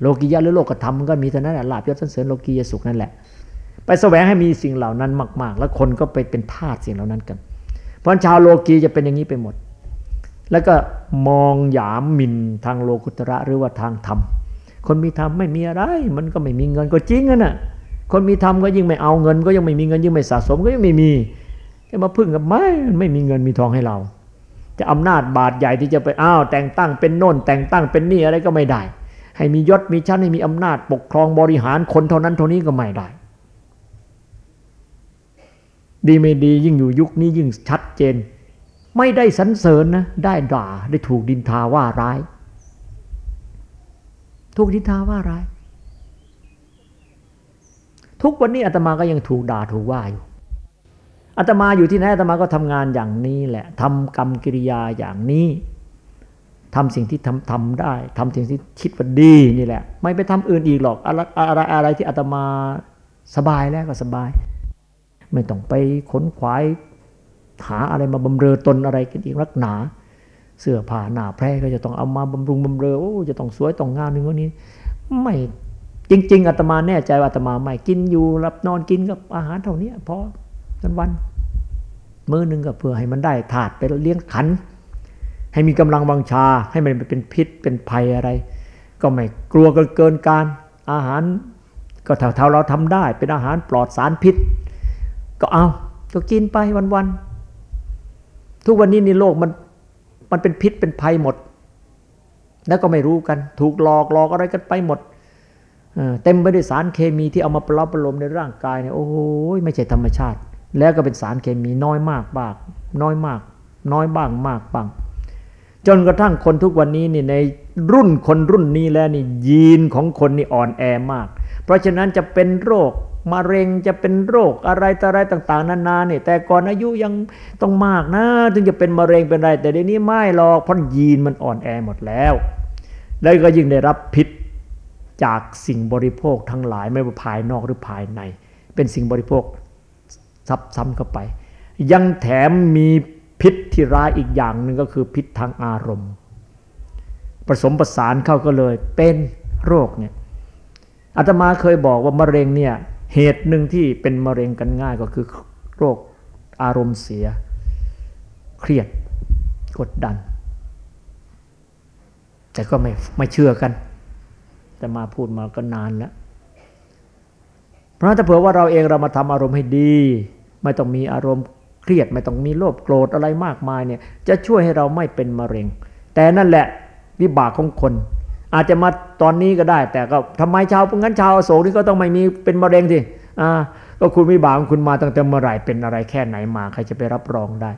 โลกียะหรือโลกธรรมมันก็มีเท่านั้นแหละลาบยศสันเสริญโลกียสุขนั่นแหละ ไปแสวงให้มีสิ่งเหล่านั้นมาก ๆ แล้วคนก็ไปเป็นทาสสิ่งเหล่านั้นกัน เพราะชาวโลกีจะเป็นอย่างนี้ไปหมด แล้วก็มองหยามหมิ่นทางโลกุตระหรือว่าทางธรรม คนมีธรรมไม่มีอะไร มันก็ไม่มีเงินก็จริงนะ่ะคนมีธรรมก็ยิ่งไม่เอาเงิน ก็ยังไม่มีเงินยิ่งไม่สะสมก็ยังไม่มีจะมาพึ่งกับไม่ไม่มีเงินมีทองให้เรา จะอำนาจบาดใหญ่ที่จะไปอ้าวแต่งตั้งเป็นโน่น แต่งตั้งเป็นนี่อะไรก็ไม่ได้ ให้มียศมีชั้นให้มีอำนาจปกครองบริหารคนเท่านั้นเท่านี้ก็ไม่ได้ ดีไม่ดียิ่งอยู่ยุคนี้ยิ่งชัดเจน ไม่ได้สรรเสริญนะได้ด่าได้ถูกดินทาว่าร้าย ถูกดินทาว่าร้าย ทุกวันนี้อาตมาก็ยังถูกด่าถูกว่าอยู่ อาตมาอยู่ที่ไหนอาตมาก็ทำงานอย่างนี้แหละทำกรรมกิริยาอย่างนี้ทำสิ่งที่ทำทำได้ทำสิ่งที่คิดว่าดีนี่แหละ ไม่ไปทำอื่นอีกหรอกอะไรอะไรอะไรที่อาตมาสบายแล้วก็สบาย ไม่ต้องไปขนขวายหาอะไรมาบำเรอตนอะไรกันอีกรักหนา เสื้อผ้าหนาแพร่ก็จะต้องเอามาบำรุงบำเรอโอ้จะต้องสวยต้องงามนึงวันนี้ ไม่จริง ๆอาตมาแน่ใจว่าอาตมาไม่กินอยู่รับนอนกินกับอาหารเท่านี้พอ กันวัน มือหนึ่งก็เพื่อให้มันได้ถาดไปเลี้ยงขัน ให้มีกำลังวังชา ให้มันเป็นพิษเป็นภัยอะไร ก็ไม่กลัวเกินการ อาหารก็เท่าๆเราทำได้ เป็นอาหารปลอดสารพิษ ก็เอาก็กินไปวันๆทุกวันนี้ในโลกมันมันเป็นพิษเป็นภัยหมด แล้วก็ไม่รู้กัน ถูกหลอกหลอกอะไรกันไปหมดเต็มไปด้วยสารเคมีที่เอามาปลอบประโลมในร่างกายเนี่ยโอ้ยไม่ใช่ธรรมชาติ แล้วก็เป็นสารเคมีน้อยมากบ้างน้อยมาก น้อยบ้างมากบ้างจนกระทั่งคนทุกวันนี้นี่ในรุ่นคนรุ่นนี้แล้วนี่ยีนของคนนี่อ่อนแอมาก เพราะฉะนั้นจะเป็นโรคมะเร็งจะเป็นโรคอะไรต่ออะไรต่าง ๆ นานาเนี่ยแต่ก่อนอายุยังต้องมากนะถึงจะเป็นมะเร็งเป็นอะไร แต่เดี๋ยวนี้ไม่หรอกเพราะยีนมันอ่อนแอหมดแล้ว แล้วก็ยิ่งได้รับพิษจากสิ่งบริโภคทั้งหลายไม่ว่าภายนอกหรือภายใน เป็นสิ่งบริโภค ซับซ้ำเข้าไป ยังแถมมีพิษที่ร้ายอีกอย่างหนึ่งก็คือพิษทางอารมณ์ ผสมประสานเข้าก็เลยเป็นโรคเนี่ยอาตมาเคยบอกว่ามะเร็งเนี่ยเหตุหนึ่งที่เป็นมะเร็งกันง่ายก็คือโรคอารมณ์เสีย เครียดกดดัน แต่ก็ไม่ไม่เชื่อกัน แต่มาพูดมาก็นานแล้ว เพราะถ้าเผื่อว่าเราเองเรามาทำอารมณ์ให้ดี ไม่ต้องมีอารมณ์เครียดไม่ต้องมีโลภโกรธอะไรมากมายเนี่ยจะช่วยให้เราไม่เป็นมะเร็ง แต่นั่นแหละวิบากของคน อาจจะมาตอนนี้ก็ได้ แต่ก็ทำไมชาวงั้นชาวโศกนี่ก็ต้องไม่มีเป็นมะเร็งสิอ่าก็คุณวิบากของคุณมาตั้งแต่เมื่อไหร่เป็นอะไรแค่ไหนมาใครจะไปรับรองได้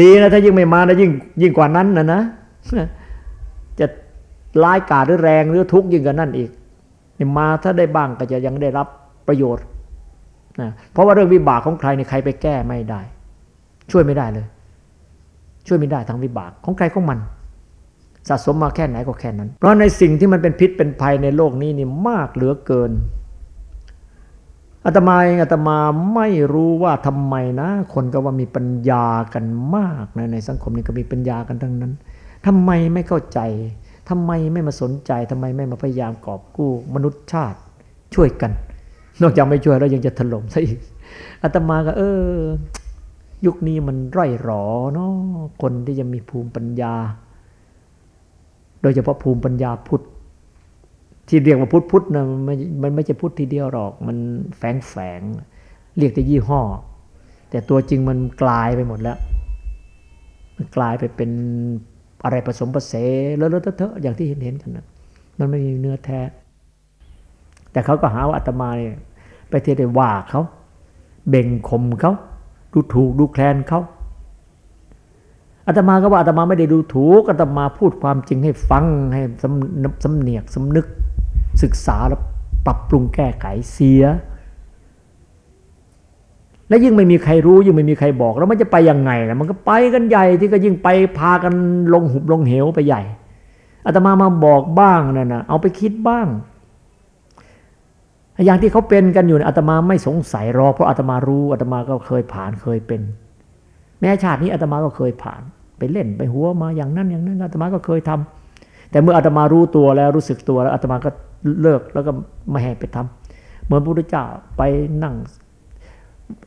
ดีนะถ้ายิ่งไม่มานะยิ่งยิ่งกว่านั้นนะนะจะร้ายกาจหรือแรงหรือทุกข์ยิ่งกว่านั้นอีกมาถ้าได้บ้างก็จะยังได้รับประโยชน์ นะเพราะว่าเรื่องวิบากของใครในใครไปแก้ไม่ได้ ช่วยไม่ได้เลย ช่วยไม่ได้ทางวิบากของใครของมัน สะสมมาแค่ไหนก็แค่นั้น เพราะในสิ่งที่มันเป็นพิษเป็นภัยในโลกนี้นี่มากเหลือเกินอาตมาเองอาตมาไม่รู้ว่าทำไมนะ คนก็ว่ามีปัญญากันมากนะในสังคมนี้ก็มีปัญญากันทั้งนั้นทำไมไม่เข้าใจทำไมไม่มาสนใจทำไมไม่มาพยายามกอบกู้มนุษยชาติช่วยกัน นอกจากไม่ช่วยแล้วยังจะถล่มซะอีกอาตมาก็ เออ ยุคนี้มันไร่หรอเนาะคนที่จะมีภูมิปัญญา โดยเฉพาะภูมิปัญญาพุทธที่เรียกว่าพุทธพุทธนะมันมันไม่ใช่พุทธทีเดียวหรอก มันแฝงแฝงเรียกแต่ยี่ห้อ แต่ตัวจริงมันกลายไปหมดแล้ว มันกลายไปเป็นอะไรผสมผสมเลอะเลอะเทอะอย่างที่เห็นเห็นกันนะมันไม่มีเนื้อแท้ แต่เขาก็หาว่าอาตมาเนี่ยไปเทได้ว่าเขาเบ่งข่มเขาดูถูกดูแคลนเขาอาตมาก็ว่าอาตมาไม่ได้ดูถูกอาตมาพูดความจริงให้ฟังให้สำสำเนียกสำนึกศึกษาแล้วปรับปรุงแก้ไขเสีย และยิ่งไม่มีใครรู้ยิ่งไม่มีใครบอก แล้วมันจะไปยังไงล่ะมันก็ไปกันใหญ่ที่ก็ยิ่งไปพากันลงหุบลงเหวไปใหญ่อาตมามาบอกบ้างนั่นะเอาไปคิดบ้าง อย่างที่เขาเป็นกันอยู่อาตมาไม่สงสัยรอเพราะอาตมารู้อาตมาก็เคยผ่านเคยเป็น แม้ชาตินี้อาตมาก็เคยผ่าน ไปเล่นไปหัวมาอย่างนั้นอย่างนั้นอาตมาก็เคยทำแต่เมื่ออาตมารู้ตัวแล้วรู้สึกตัวแล้วอาตมาก็เลิกแล้วก็ไม่ให้ไปทำเหมือนพระพุทธเจ้าไปนั่ง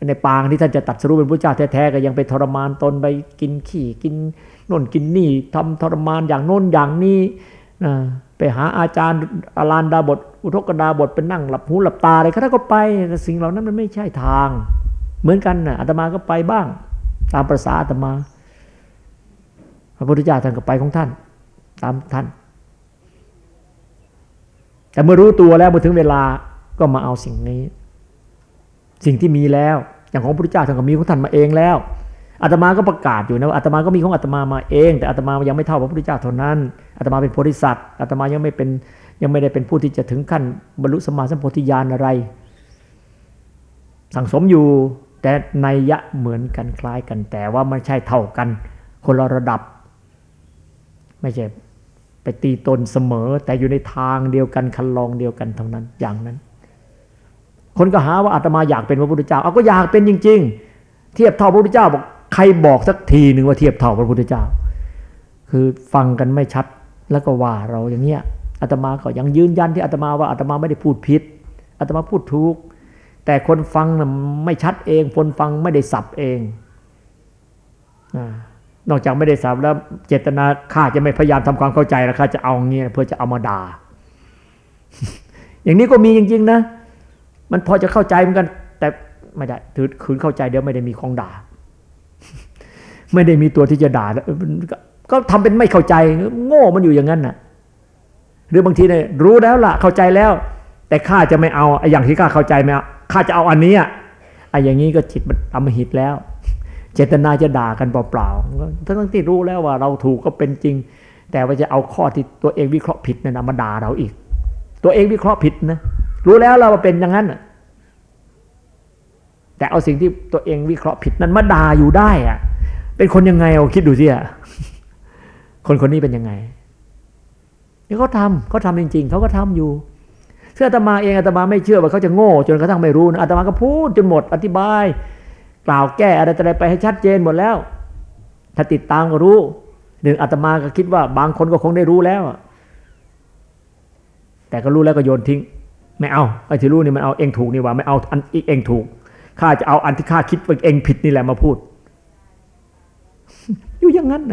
ในปางที่ท่านจะตัดสรุปเป็นพระเจ้าแท้ๆก็ยังไปทรมานตนไปกินขี้กินน่นกินนี่ทำทรมานอย่างโน้นอย่างนี้ ไปหาอาจารย์อาลานดาบท อุทกดาบทไปนั่งหลับหูหลับตาอะไรก็ถ้าก็ไปแต่สิ่งเหล่านั้นมันไม่ใช่ทาง เหมือนกันนะอาตมาก็ไปบ้าง ตามประษาอาตมา พระพุทธเจ้าท่านก็ไปของท่าน ตามท่าน แต่เมื่อรู้ตัวแล้วเมื่อถึงเวลาก็มาเอาสิ่งนี้ สิ่งที่มีแล้ว อย่างของพระพุทธเจ้าท่านก็มีของท่านมาเองแล้ว อาตมาก็ประกาศอยู่นะว่าอาตมาก็มีของอาตมามาเอง แต่อาตมายังไม่เท่าพระพุทธเจ้าเท่านั้นอาตมาเป็นโพธิสัตว์อาตมายังไม่เป็นยังไม่ได้เป็นผู้ที่จะถึงขั้นบรรลุสมาสัมโพธิญาณอะไร สั่งสมอยู่แต่ในยะเหมือนกันคล้ายกัน แต่ว่าไม่ใช่เท่ากัน คนละระดับ ไม่ใช่ไปตีตนเสมอ แต่อยู่ในทางเดียวกันคันลองเดียวกันเท่านั้นอย่างนั้น คนก็หาว่าอาตมาอยากเป็นพระพุทธเจ้าเอาก็อยากเป็นจริง ๆ เทียบเท่าพระพุทธเจ้าบอก ใครบอกสักทีหนึ่งว่าเทียบเท่าพระพุทธเจ้า คือฟังกันไม่ชัดแล้วก็ว่าเราอย่างเงี้ยอาตมาก็ยังยืนยันที่อาตมาว่าอาตมาไม่ได้พูดผิดอาตมาพูดถูก แต่คนฟังไม่ชัดเองคนฟังไม่ได้สับเองอนอกจากไม่ได้สับแล้วเจตนาข้าจะไม่พยายามทำความเข้าใจแล้วข้าจะเอาเงี้ยเพื่อจะเอามาด่าอย่างนี้ก็มีจริง ๆ นะ มันพอจะเข้าใจเหมือนกัน แต่ไม่ได้ถือคืนเข้าใจเดี๋ยวไม่ได้มีของด่า ไม่ได้มีตัวที่จะด่า ก็ทำเป็นไม่เข้าใจ โง่มันอยู่อย่างนั้นน่ะ หรือบางทีเนี่ยรู้แล้วล่ะ เข้าใจแล้ว แต่ข้าจะไม่เอาไอ้อย่างที่ข้าเข้าใจไม่เอาข้าจะเอาอันนี้อะไอ้อย่างนี้ก็จิตมันอมหิตแล้ว เจตนาจะด่ากันเปล่าๆทั้งที่รู้แล้วว่า เราถูกก็เป็นจริง แต่ว่าจะเอาข้อที่ตัวเองวิเคราะห์ผิดเนี่ยนมาด่าเราอีก ตัวเองวิเคราะห์ผิดนะรู้แล้วเราเป็นอย่างนั้นแต่เอาสิ่งที่ตัวเองวิเคราะห์ผิดนั้นมาด่าอยู่ได้อะ เป็นคนยังไงเอาคิดดูสิอะคนคนนี้เป็นยังไงนี่เขาทำเขาทำจริง ๆเขาก็ทำอยู่เสื้ออาตมาเองอาตมาไม่เชื่อว่าเขาจะโง่จนกระทั่งไม่รู้นะอาตมาก็พูดจนหมดอธิบาย กล่าวแก้อะไรอะไรไปให้ชัดเจนหมดแล้ว ถ้าติดตามก็รู้หนึ่งอาตมาก็คิดว่า บางคนก็คงได้รู้แล้วแต่ก็รู้แล้วก็โยนทิ้ง ไม่เอาไอ้ที่รู้นี่มันเอาเองถูกนี่ว่าไม่เอาอันอีกเองถูกข้าจะเอาอันที่ข้าคิดว่าเองผิดนี่แหละมาพูด อยู่อย่างนั้น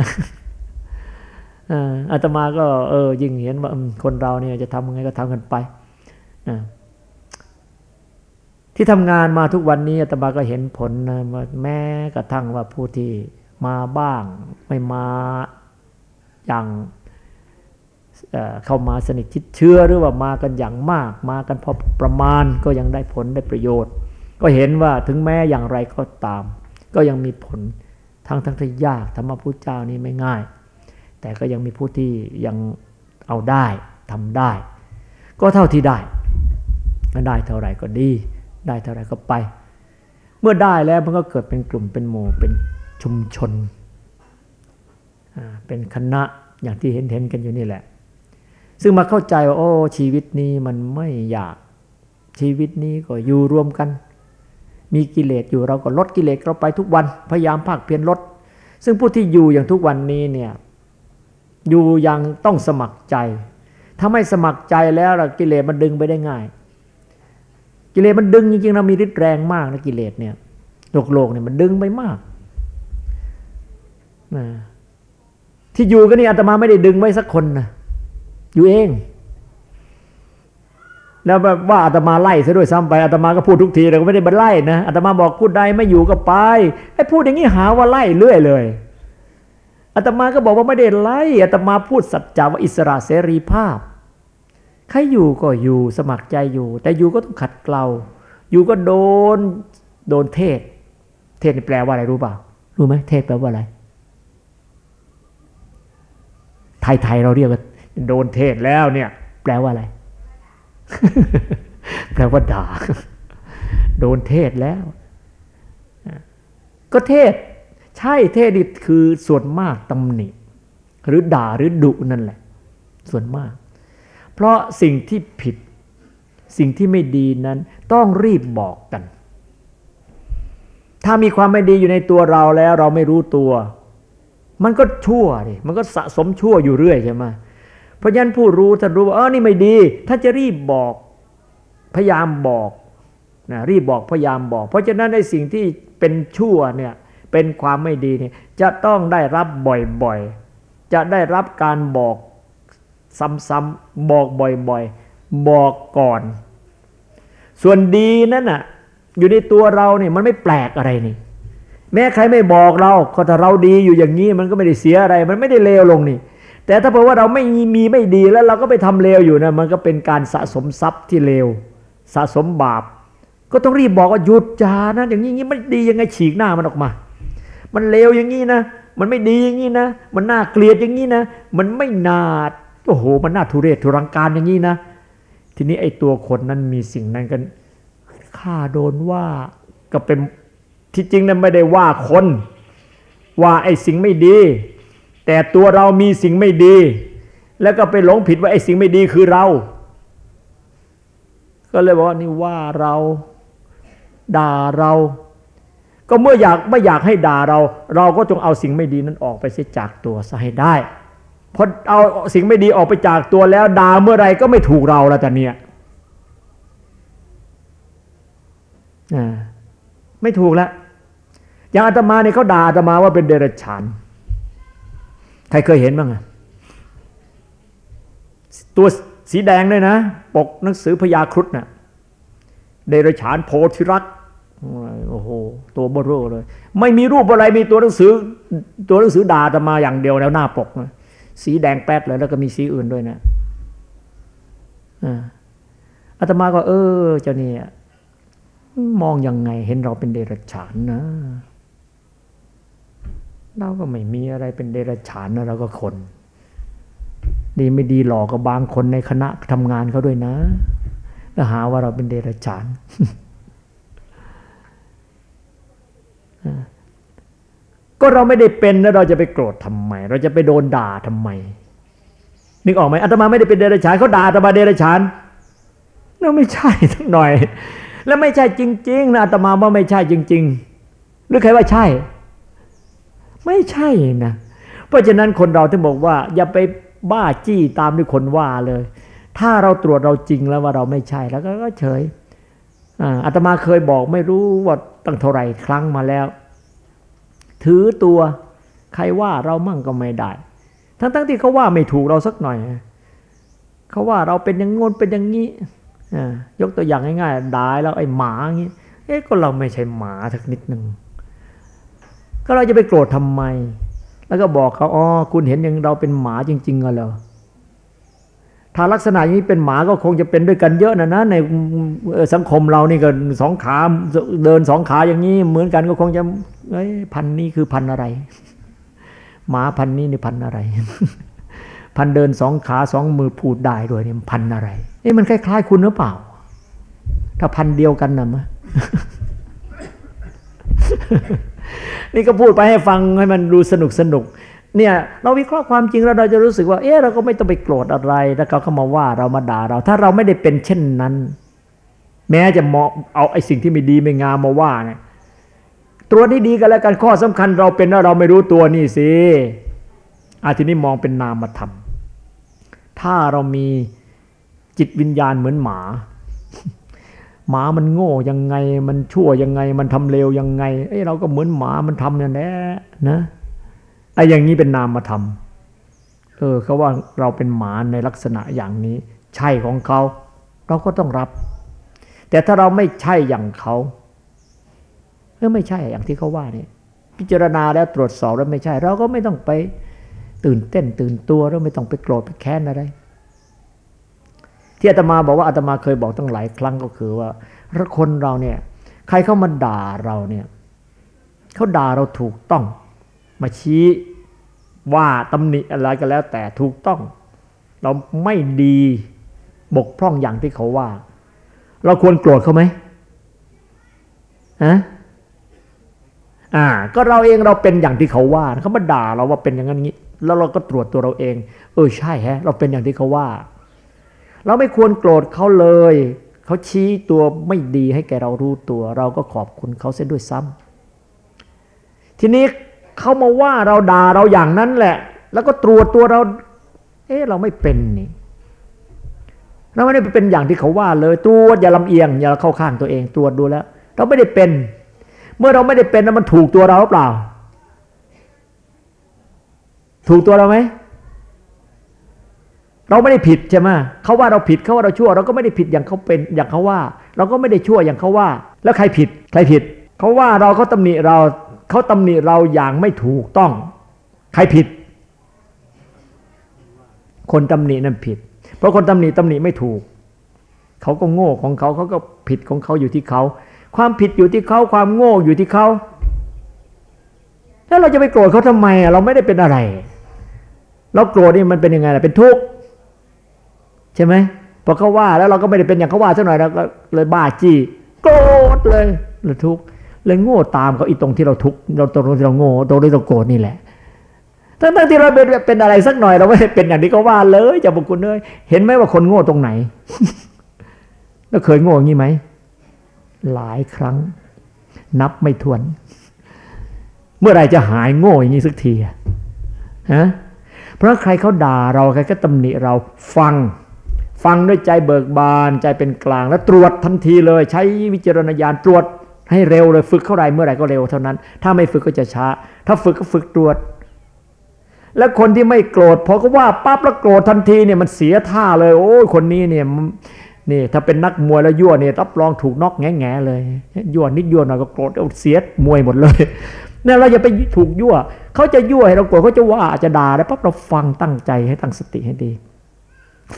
อาตมาก็เออยิ่งเห็นว่าคนเราเนี่ยจะทำยังไงก็ทำกันไปที่ทำงานมาทุกวันนี้อาตมาก็เห็นผลนะแม้กระทั่งว่าผู้ที่มาบ้าง ไม่มาอย่างเข้ามาสนิทชิดเชื้อหรือว่ามากันอย่างมาก มากันพอประมาณก็ยังได้ผลได้ประโยชน์ ก็เห็นว่าถึงแม้อย่างไรก็ตาม ก็ยังมีผล ทั้งทั้งที่ยากธรรมพุทธเจ้านี่ไม่ง่าย แต่ก็ยังมีผู้ที่ยังเอาได้ทำได้ ก็เท่าที่ได้ได้เท่าไหร่ก็ดี ได้เท่าไหร่ก็ไป เมื่อได้แล้วมันก็เกิดเป็นกลุ่มเป็นหมู่เป็นชุมชน เป็นคณะอย่างที่เห็นเห็นกันอยู่นี่แหละ ซึ่งมาเข้าใจว่าโอ้ชีวิตนี้มันไม่อยากชีวิตนี้ก็อยู่รวมกัน มีกิเลสอยู่เราก็ลดกิเลสเราไปทุกวันพยายามภาคเพียรลด ซึ่งผู้ที่อยู่อย่างทุกวันนี้เนี่ยอยู่ยังต้องสมัครใจ ถ้าไม่สมัครใจแล้วกิเลสมันดึงไปได้ง่าย กิเลสมันดึงจริงๆเรามีฤทธิ์แรงมากนะกิเลสเนี่ยโลกโลกเนี่ยมันดึงไปมากนะที่อยู่ก็นี่อาตมาไม่ได้ดึงไว้สักคนนะอยู่เอง แล้วว่าอาตมาไล่ซะด้วยซ้ำไปอาตมาก็พูดทุกทีเราก็ไม่ได้บันไล่นะอาตมาบอกพูดใดไม่อยู่ก็ไปไอ้พูดอย่างนี้หาว่าไล่เรื่อยเลยอาตมาก็บอกว่าไม่ได้ไล่อาตมาพูดสัจจาว่าอิสระเสรีภาพใครอยู่ก็อยู่สมัครใจอยู่ แต่อยู่ก็ต้องขัดเกลาอยู่ก็โดนโดนเทศ เทศแปลว่าอะไรรู้เปล่ารู้ไหมเทศแปลว่าอะไร ไทยๆเราเรียกว่าโดนเทศแล้วเนี่ย แปลว่าอะไร แปลว่าด่า โดนเทศแล้ว ก็เทศ ใช่เทศนี่คือส่วนมากตำหนิ หรือด่าหรือดุนั่นแหละ ส่วนมาก เพราะสิ่งที่ผิด สิ่งที่ไม่ดีนั้น ต้องรีบบอกกัน ถ้ามีความไม่ดีอยู่ในตัวเราแล้ว เราไม่รู้ตัว มันก็ชั่วดิมันก็สะสมชั่วอยู่เรื่อยใช่ไหม ราะฉะนั้นผู้รู้ท่านรู้ว่าเออนี่ไม่ดีถ้านจะรีบบอกพยายามบอกนะรีบบอกพยายามบอก เพราะฉะนั้นในสิ่งที่เป็นชั่วเนี่ยเป็นความไม่ดีเนี่ยจะต้องได้รับบ่อยๆ จะได้รับการบอกซ้ำๆบอกบ่อยๆ บอกก่อน ส่วนดีนั่นน่ะอยู่ในตัวเราเนี่ยมันไม่แปลกอะไรนี่แม้ใครไม่บอกเราก็ถ้าเราดีอยู่อย่างนี้มันก็ไม่ได้เสียอะไร มันไม่ได้เลวลงนี่ แต่ถ้าเผื่อว่าเราไม่มีไม่ดีแล้วเราก็ไปทำเลวอยู่นะมันก็เป็นการสะสมทรัพย์ที่เลวสะสมบาป ก็ต้องรีบบอกว่าหยุดจานะอย่างนี้อย่างนี้ไม่ดียังไงฉีกหน้ามันออกมา มันเลวอย่างนี้นะ มันไม่ดีอย่างนี้นะ มันน่าเกลียดอย่างนี้นะ มันไม่น่าโอ้โห มันน่าทุเรศทุรังการอย่างนี้นะ ทีนี้ไอ้ตัวคนนั้นมีสิ่งนั้นกันข้าโดนว่าก็เป็นที่จริงนั้นไม่ได้ว่าคน ว่าไอ้สิ่งไม่ดี แต่ตัวเรามีสิ่งไม่ดี แล้วก็ไปหลงผิดว่าไอ้สิ่งไม่ดีคือเรา ก็เลยบอกว่านี่ว่าเราด่าเรา ก็เมื่ออยากไม่อยากให้ด่าเรา เราก็จงเอาสิ่งไม่ดีนั้นออกไปเสียจากตัวซะให้ได้พอเอาสิ่งไม่ดีออกไปจากตัวแล้วด่าเมื่อไรก็ไม่ถูกเราแล้วแต่เนี่ยไม่ถูกแล้วอย่างอาตมาเนี่ยเขาด่าอาตมาว่าเป็นเดรัจฉาน ครเคยเห็นบ้างอะตัวสีแดงเลยนะ ปกหนังสือพยาครุฑนะ่ะเดรฉานโพธิรักโอ้โหตัวบรรเลย ไม่มีรูปอะไรมีตัวหนังสือ ตัวหนังสือด่าตมาอย่างเดียวแล้วหน้าปกนะสีแดงแป๊ดเลยแล้วก็มีสีอื่นด้วยนะอาตมาก็ เออ เจ้านี่มองยังไงเห็นเราเป็นเดรัจฉานนะ เราก็ไม่มีอะไรเป็นเดรัจฉานนะเราก็คน ดีไม่ดีหลอกกับบางคนในคณะทำงานเขาด้วยนะ แล้วหาว่าเราเป็นเดรัจฉานก็เราไม่ได้เป็นแล้วเราจะไปโกรธทำไม เราจะไปโดนด่าทำไม นึกออกไหมอาตมาไม่ได้เป็นเดรัจฉานเขาด่าอาตมาเดรัจฉานนั่นไม่ใช่ทั้งหน่อย แล้วไม่ใช่จริง ๆนะอาตมาว่าไม่ใช่จริง ๆ หรือใครว่าใช่ ไม่ใช่นะเพราะฉะนั้นคนเราที่บอกว่า อย่าไปบ้าจี้ตามที่คนว่าเลย ถ้าเราตรวจเราจริงแล้วว่าเราไม่ใช่แล้วก็เฉยอาตมาเคยบอกไม่รู้ว่าตั้งเท่าไหร่ครั้งมาแล้ว ถือตัวใครว่าเรามั่งก็ไม่ได้ ทั้งๆทที่เขาว่าไม่ถูกเราสักหน่อยเขาว่าเราเป็นอย่างงนเป็นอย่างนี้ยกตัวอย่างง่ายๆด่าแล้วไอ้หมาอย่างนี้เอ๊ะก็เราไม่ใช่หมาสักนิดหนึ่ง ก็เราจะไปโกรธทำไม แล้วก็บอกเขาอ๋อคุณเห็นอย่างเราเป็นหมาจริงๆเหรอถ้าลักษณะอย่างนี้เป็นหมาก็คงจะเป็นด้วยกันเยอะนะนะในสังคมเรานี่ก็สองขาเดินสองขาอย่างนี้เหมือนกันก็คงจะเอ้ยพันนี้คือพันอะไร หมาพันนี้นี่พันอะไร พันเดินสองขาสองมือพูดได้ด้วยนี่พันอะไรเอ๊ะมันคล้ายๆคุณหรือเปล่า ถ้าพันเดียวกันนะมะ นี่ก็พูดไปให้ฟังให้มันดูสนุกสนุกเนี่ยเราวิเคราะห์ความจริงแล้วเราจะรู้สึกว่า เอ๊ะเราก็ไม่ต้องไปโกรธอะไรถ้าเขาเข้ามาว่าเรามาด่าเรา ถ้าเราไม่ได้เป็นเช่นนั้น แม้จะมองเอาไอ้สิ่งที่ไม่ดีไม่งามมาว่าเนี่ยตัวนี้ดีกันแล้วกันข้อสำคัญเราเป็นแล้วเราไม่รู้ตัวนี่สิอาทีนี้มองเป็นนามธรรมถ้าเรามีจิตวิญญาณเหมือนหมา หมามันโง่ยังไง มันชั่วยังไง มันทำเลวยังไงเอ้เราก็เหมือนหมามันทำอย่างนี้นะไอ้อย่างนี้เป็นนามธรรมเออเขาว่าเราเป็นหมาในลักษณะอย่างนี้ ใช่ของเขา เราก็ต้องรับ แต่ถ้าเราไม่ใช่อย่างเขาเออไม่ใช่อย่างที่เขาว่าเนี่ยพิจารณาแล้วตรวจสอบแล้วไม่ใช่ เราก็ไม่ต้องไปตื่นเต้นตื่นตัวเราไม่ต้องไปโกรธไปแค้นอะไร ที่อาตมาบอกว่าอาตมาเคยบอกตั้งหลายครั้งก็คือว่าคนเราเนี่ยใครเข้ามาด่าเราเนี่ยเขาด่าเราถูกต้อง มาชี้ว่าตำหนิอะไรก็แล้ว แต่ถูกต้อง เราไม่ดีบกพร่องอย่างที่เขาว่า เราควรโกรธเขาไหมฮะอ่า ก็เราเองเราเป็นอย่างที่เขาว่าเขามาด่าเราว่าเป็นอย่างนั้นอย่างนี้ แล้วเราก็ตรวจตัวเราเอง เออใช่ฮะ เราเป็นอย่างที่เขาว่า เราไม่ควรโกรธเขาเลย เขาชี้ตัวไม่ดีให้แกเรารู้ตัว เราก็ขอบคุณเขาเสียด้วยซ้ำทีนี้เขามาว่าเราด่าเราอย่างนั้นแหละ แล้วก็ตรวจตัวเรา เอ๊ะเราไม่เป็นนี่เราไม่ได้เป็นอย่างที่เขาว่าเลยตรวจอย่าลำเอียง อย่าเข้าข้างตัวเองตรวจดูแล้ว เราไม่ได้เป็น เมื่อเราไม่ได้เป็นแล้วมันถูกตัวเราหรือเปล่า ถูกตัวเราไหม เราไม่ได้ผิดใช่ไหมเขาว่าเราผิดเขาว่าเราชั่ว เราก็ไม่ได้ผิดอย่างเขาเป็นอย่างเขาว่า เราก็ไม่ได้ชั่วอย่างเขาว่า แล้วใครผิด ใครผิดเขาว่าเราเขาตำหนิเราเขาตำหนิเราอย่างไม่ถูกต้อง ใครผิด คนตำหนินั่นผิด เพราะคนตำหนิตำหนิไม่ถูกเขาก็โง่ของเขาเขาก็ผิดของเขาอยู่ที่เขาความผิดอยู่ที่เขาความโง่อยู่ที่เขาแล้วเราจะไปโกรธเขาทำไมเราไม่ได้เป็นอะไร เราโกรธนี่มันเป็นยังไงล่ะเป็นทุกข์ ใช่ไหมพอเขาว่าแล้วเราก็ไม่ได้เป็นอย่างเขาว่าสักหน่อยเราก็เลยบ้าจี้โกรธเลยเลยทุกข์เลยโง่ตามเขาอีตรงที่เราทุกข์เราตรงที่เราโง่ตรงที่เราโกรธนี่แหละทั้งทั้งที่เราเป็นเป็นอะไรสักหน่อยเราไม่ได้เป็นอย่างที่เขาว่าเลยจะบอกคุณเลยเห็นไหมว่าคนโง่ตรงไหนแล้วเคยโง่อย่างนี้ไหมหลายครั้ง นับไม่ถ้วน เมื่อไรจะหายโง่อย่างนี้สักทีฮะเพราะใครเขาด่าเราใครก็ตำหนิเราฟัง ฟังด้วยใจเบิกบาน ใจเป็นกลาง แล้วตรวจทันทีเลย ใช้วิจารณญาณตรวจให้เร็วเลยฝึกเข้าไรเมื่อไหร่ก็เร็วเท่านั้น ถ้าไม่ฝึกก็จะช้า ถ้าฝึกก็ฝึกตรวจ แล้วคนที่ไม่โกรธพอก็ว่าปั๊บแล้วโกรธทันทีเนี่ยมันเสียท่าเลย โอ้ยคนนี้เนี่ยนี่ถ้าเป็นนักมวยแล้วยั่วเนี่ยรับรองถูกน็อกแง่ๆเลยยั่วนิดยั่วหน่อยก็โกรธเสียมวยหมดเลยเนี่ยเราอย่าไปถูกยั่วเขาจะยั่วให้เราโกรธเขาจะว่าจะด่าแล้วปั๊บเราฟังตั้งใจให้ตั้งสติให้ดี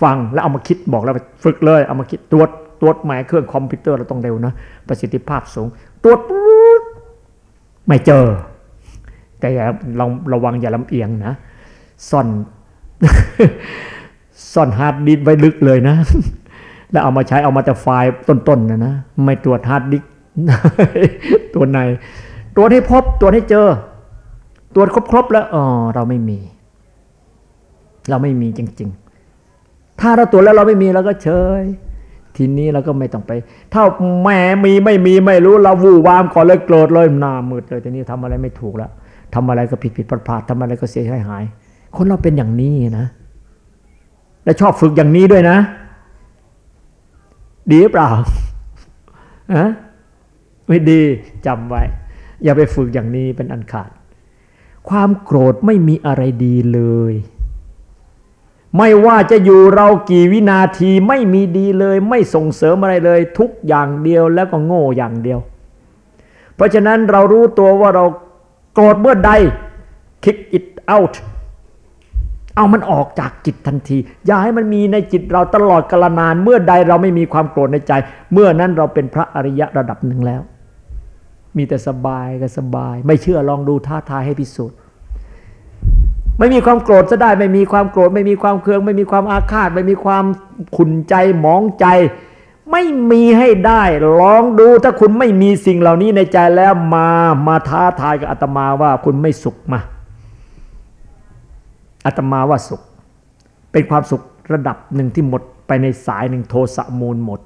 ฟังแล้วเอามาคิดบอกแล้วฝึกเลยเอามาคิดตรวจตรวจหมายเครื่องคอมพิวเตอร์เราต้องเร็วนะ ประสิทธิภาพสูง ตรวจไม่เจอ แต่เราระวังอย่าลำเอียงนะซ่อนซ่อน hard disk ไว้ลึกเลยนะ แล้วเอามาใช้เอามาแต่ไฟล์ต้นๆนะนะไม่ตรวจ hard disk ตัวในตรวจให้พบตรวจให้เจอ ตรวจครบๆแล้วอ๋อเราไม่มี เราไม่มีจริง ๆ ถ้าเราตรวจแล้วเราไม่มีเราก็เฉย ทีนี้เราก็ไม่ต้องไป ถ้าแม่มีไม่มีไม่รู้เราวู่วามก่อนเลยโกรธเลยหน้ามืดเลยทีนี้ทำอะไรไม่ถูกแล้วทำอะไรก็ผิดผิดพลาดพลาดทำอะไรก็เสียหายหาย คนเราเป็นอย่างนี้นะ และชอบฝึกอย่างนี้ด้วยนะ ดีหรือเปล่าอะไม่ดีจำไว้ อย่าไปฝึกอย่างนี้เป็นอันขาด ความโกรธไม่มีอะไรดีเลย ไม่ว่าจะอยู่เรากี่วินาทีไม่มีดีเลย ไม่ส่งเสริมอะไรเลย ทุกอย่างเดียวแล้วก็โง่อย่างเดียว เพราะฉะนั้นเรารู้ตัวว่าเราโกรธเมื่อใด kick it out เอามันออกจากจิตทันที อย่าให้มันมีในจิตเราตลอดกาลนาน เมื่อใดเราไม่มีความโกรธในใจ เมื่อนั้นเราเป็นพระอริยะระดับหนึ่งแล้ว มีแต่สบายก็สบาย ไม่เชื่อลองดูท้าทายให้พิสูจน์ ไม่มีความโกรธจะได้ไม่มีความโกรธ ไม่มีความเคือง ไม่มีความอาฆาต ไม่มีความขุนใจหมองใจ ไม่มีให้ได้ลองดูถ้าคุณไม่มีสิ่งเหล่านี้ในใจแล้วมามาท้าทายกับอาตมาว่าคุณไม่สุขมาอาตมาว่าสุข เป็นความสุขระดับหนึ่งที่หมดไปในสายหนึ่งโทสะมูลหมด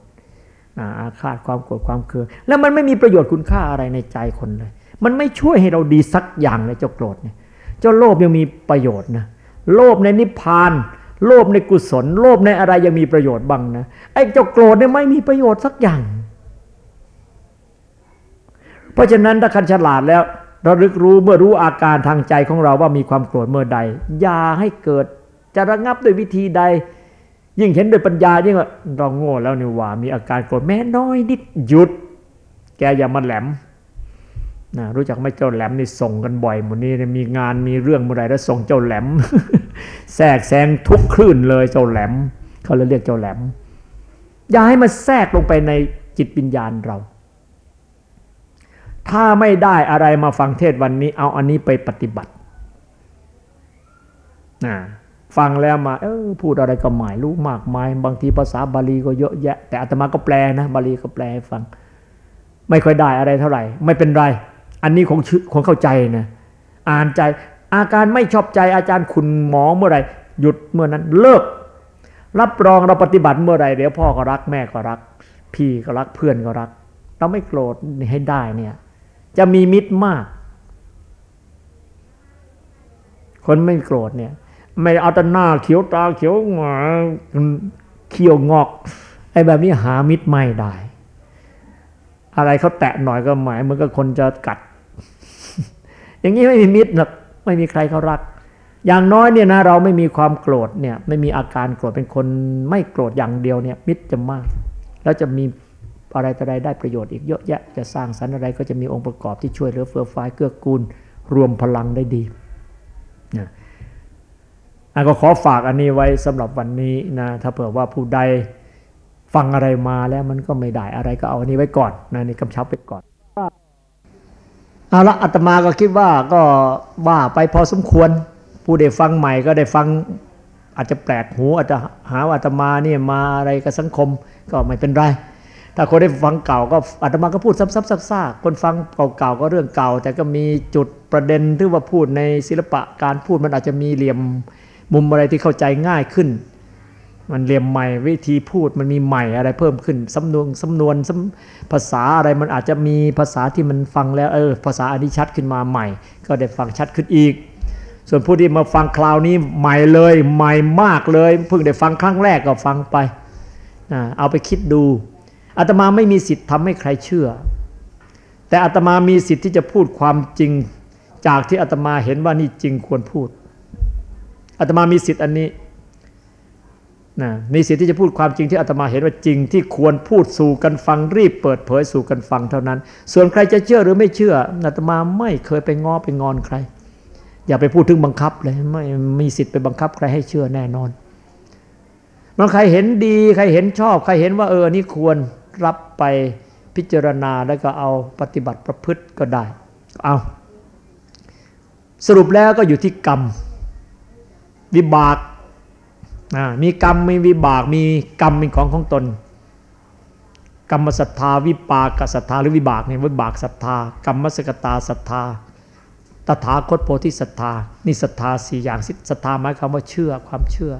อาฆาตความโกรธความเคือง แล้วมันไม่มีประโยชน์คุณค่าอะไรในใจคนเลย มันไม่ช่วยให้เราดีสักอย่างเลยเจ้าโกรธเนี่ย เจ้าโลภยังมีประโยชน์นะโลภในนิพพาน โลภในกุศล โลภในอะไรยังมีประโยชน์บ้างนะไอ้เจ้าโกรธเนี่ยไม่มีประโยชน์สักอย่าง เพราะฉะนั้นถ้าคันฉลาดแล้วราลึกรู้เมื่อรู้อาการทางใจของเราว่ามีความโกรธเมื่อใด อย่าให้เกิดจะระงับด้วยวิธีใด ยิ่งเห็นด้วยปัญญายิ่งเราโง่แล้วนี่ว่า มีอาการโกรธแม้น้อยนิดหยุด แกอย่ามาแหลม นะรู้จักไหมเจ้าแหลมนี่ส่งกันบ่อยหมดนี้มีงานมีเรื่องเมื่อไรแล้วส่งเจ้าแหลมแทรกแซงทุกคลื่นเลยเจ้าแหลม เขาเลยเรียกเจ้าแหลม อย่าให้มันแทรกลงไปในจิตวิญญาณเรา ถ้าไม่ได้อะไรมาฟังเทศวันนี้ เอาอันนี้ไปปฏิบัตินะฟังแล้วมาเออพูดอะไรก็หมายรู้มากมาย บางทีภาษาบาลีก็เยอะแยะ แต่อาตมาก็แปลนะ บาลีก็แปลให้ฟัง ไม่ค่อยได้อะไรเท่าไหร่ ไม่เป็นไร อันนี้คงคงเข้าใจนะอ่านใจอาการไม่ชอบใจอาจารย์คุณหมอเมื่อไรหยุดเมื่อนั้นเลิก รับรองเราปฏิบัติเมื่อไรเดี๋ยวพ่อก็รักแม่ก็รัก พี่ก็รักเพื่อนก็รัก เราไม่โกรธให้ได้เนี่ยจะมีมิตรมาก คนไม่โกรธเนี่ย ไม่เอาแต่หน้าเขียวตาเขียวหงาเขียวงอกไอ้แบบนี้หามิตรไม่ได้ อะไรเขาแตะหน่อยก็หมายเหมือนกับคนจะกัด อย่างนี้ไม่มีมิตรหรอกไม่มีใครเขารัก อย่างน้อยเนี่ยนะเราไม่มีความโกรธเนี่ยไม่มีอาการโกรธเป็นคนไม่โกรธอย่างเดียวเนี่ยมิตรจะมาก แล้วจะมีอะไรต่ออะไรได้ประโยชน์อีกเยอะแยะจะสร้างสรรค์อะไรก็จะมีองค์ประกอบที่ช่วยเหลือเฟื่อฟ้าเกื้อกูลรวมพลังได้ดีนะอันก็ขอฝากอันนี้ไว้สำหรับวันนี้นะถ้าเผื่อว่าผู้ใดฟังอะไรมาแล้วมันก็ไม่ได้อะไรก็เอาอันนี้ไว้ก่อนนะนี่กำชับไปก่อน เอาละอาตมาก็คิดว่าก็ว่าไปพอสมควร ผู้ได้ฟังใหม่ก็ได้ฟังอาจจะแปลกหูอาจจะหาว่าอาตมาเนี่ยมาอะไรกับสังคมก็ไม่เป็นไร ถ้าคนได้ฟังเก่าก็อาตมาก็พูดซ้ำๆซากๆคนฟังเก่าๆก็เรื่องเก่า แต่ก็มีจุดประเด็นที่ว่าพูดในศิลปะการพูดมันอาจจะมีเหลี่ยมมุมอะไรที่เข้าใจง่ายขึ้น มันเหลี่ยมใหม่วิธีพูดมันมีใหม่อะไรเพิ่มขึ้นสำนวนสำนวนภาษาอะไรมันอาจจะมีภาษาที่มันฟังแล้วเออภาษาอันนี้ชัดขึ้นมาใหม่ ก็ได้ฟังชัดขึ้นอีก ส่วนผู้ที่มาฟังคราวนี้ใหม่เลยใหม่มากเลยเพิ่งได้ฟังครั้งแรกก็ฟังไปเอาไปคิดดูอาตมาไม่มีสิทธิ์ทำให้ใครเชื่อ แต่อาตมามีสิทธิ์ที่จะพูดความจริง จากที่อาตมาเห็นว่านี่จริงควรพูดอาตมามีสิทธิ์อันนี้ นะมีสิทธิ์ที่จะพูดความจริงที่อาตมาเห็นว่าจริงที่ควรพูดสู่กันฟังรีบเปิดเผยสู่กันฟังเท่านั้น ส่วนใครจะเชื่อหรือไม่เชื่ออาตมาไม่เคยไปง้อไปงอนใคร อย่าไปพูดถึงบังคับเลยไม่มีสิทธิ์ไปบังคับใครให้เชื่อแน่นอนมันใครเห็นดีใครเห็นชอบ ใครเห็นว่าเออนี่ควรรับไปพิจารณาแล้วก็เอาปฏิบัติประพฤติก็ได้เอาสรุปแล้วก็อยู่ที่กรรม วิบาก มีกรรมมีวิบากมีกรรมเป็นของของตน กรรมศรัทธาวิปากศรัทธาหรือวิบากเนี่ยวิบากศรัทธากรรมสกตาศรัทธาตถาคตโพธิศรัทธานี่ศรัทธาสี่อย่างศรัทธาหมายความว่าเชื่อความเชื่อ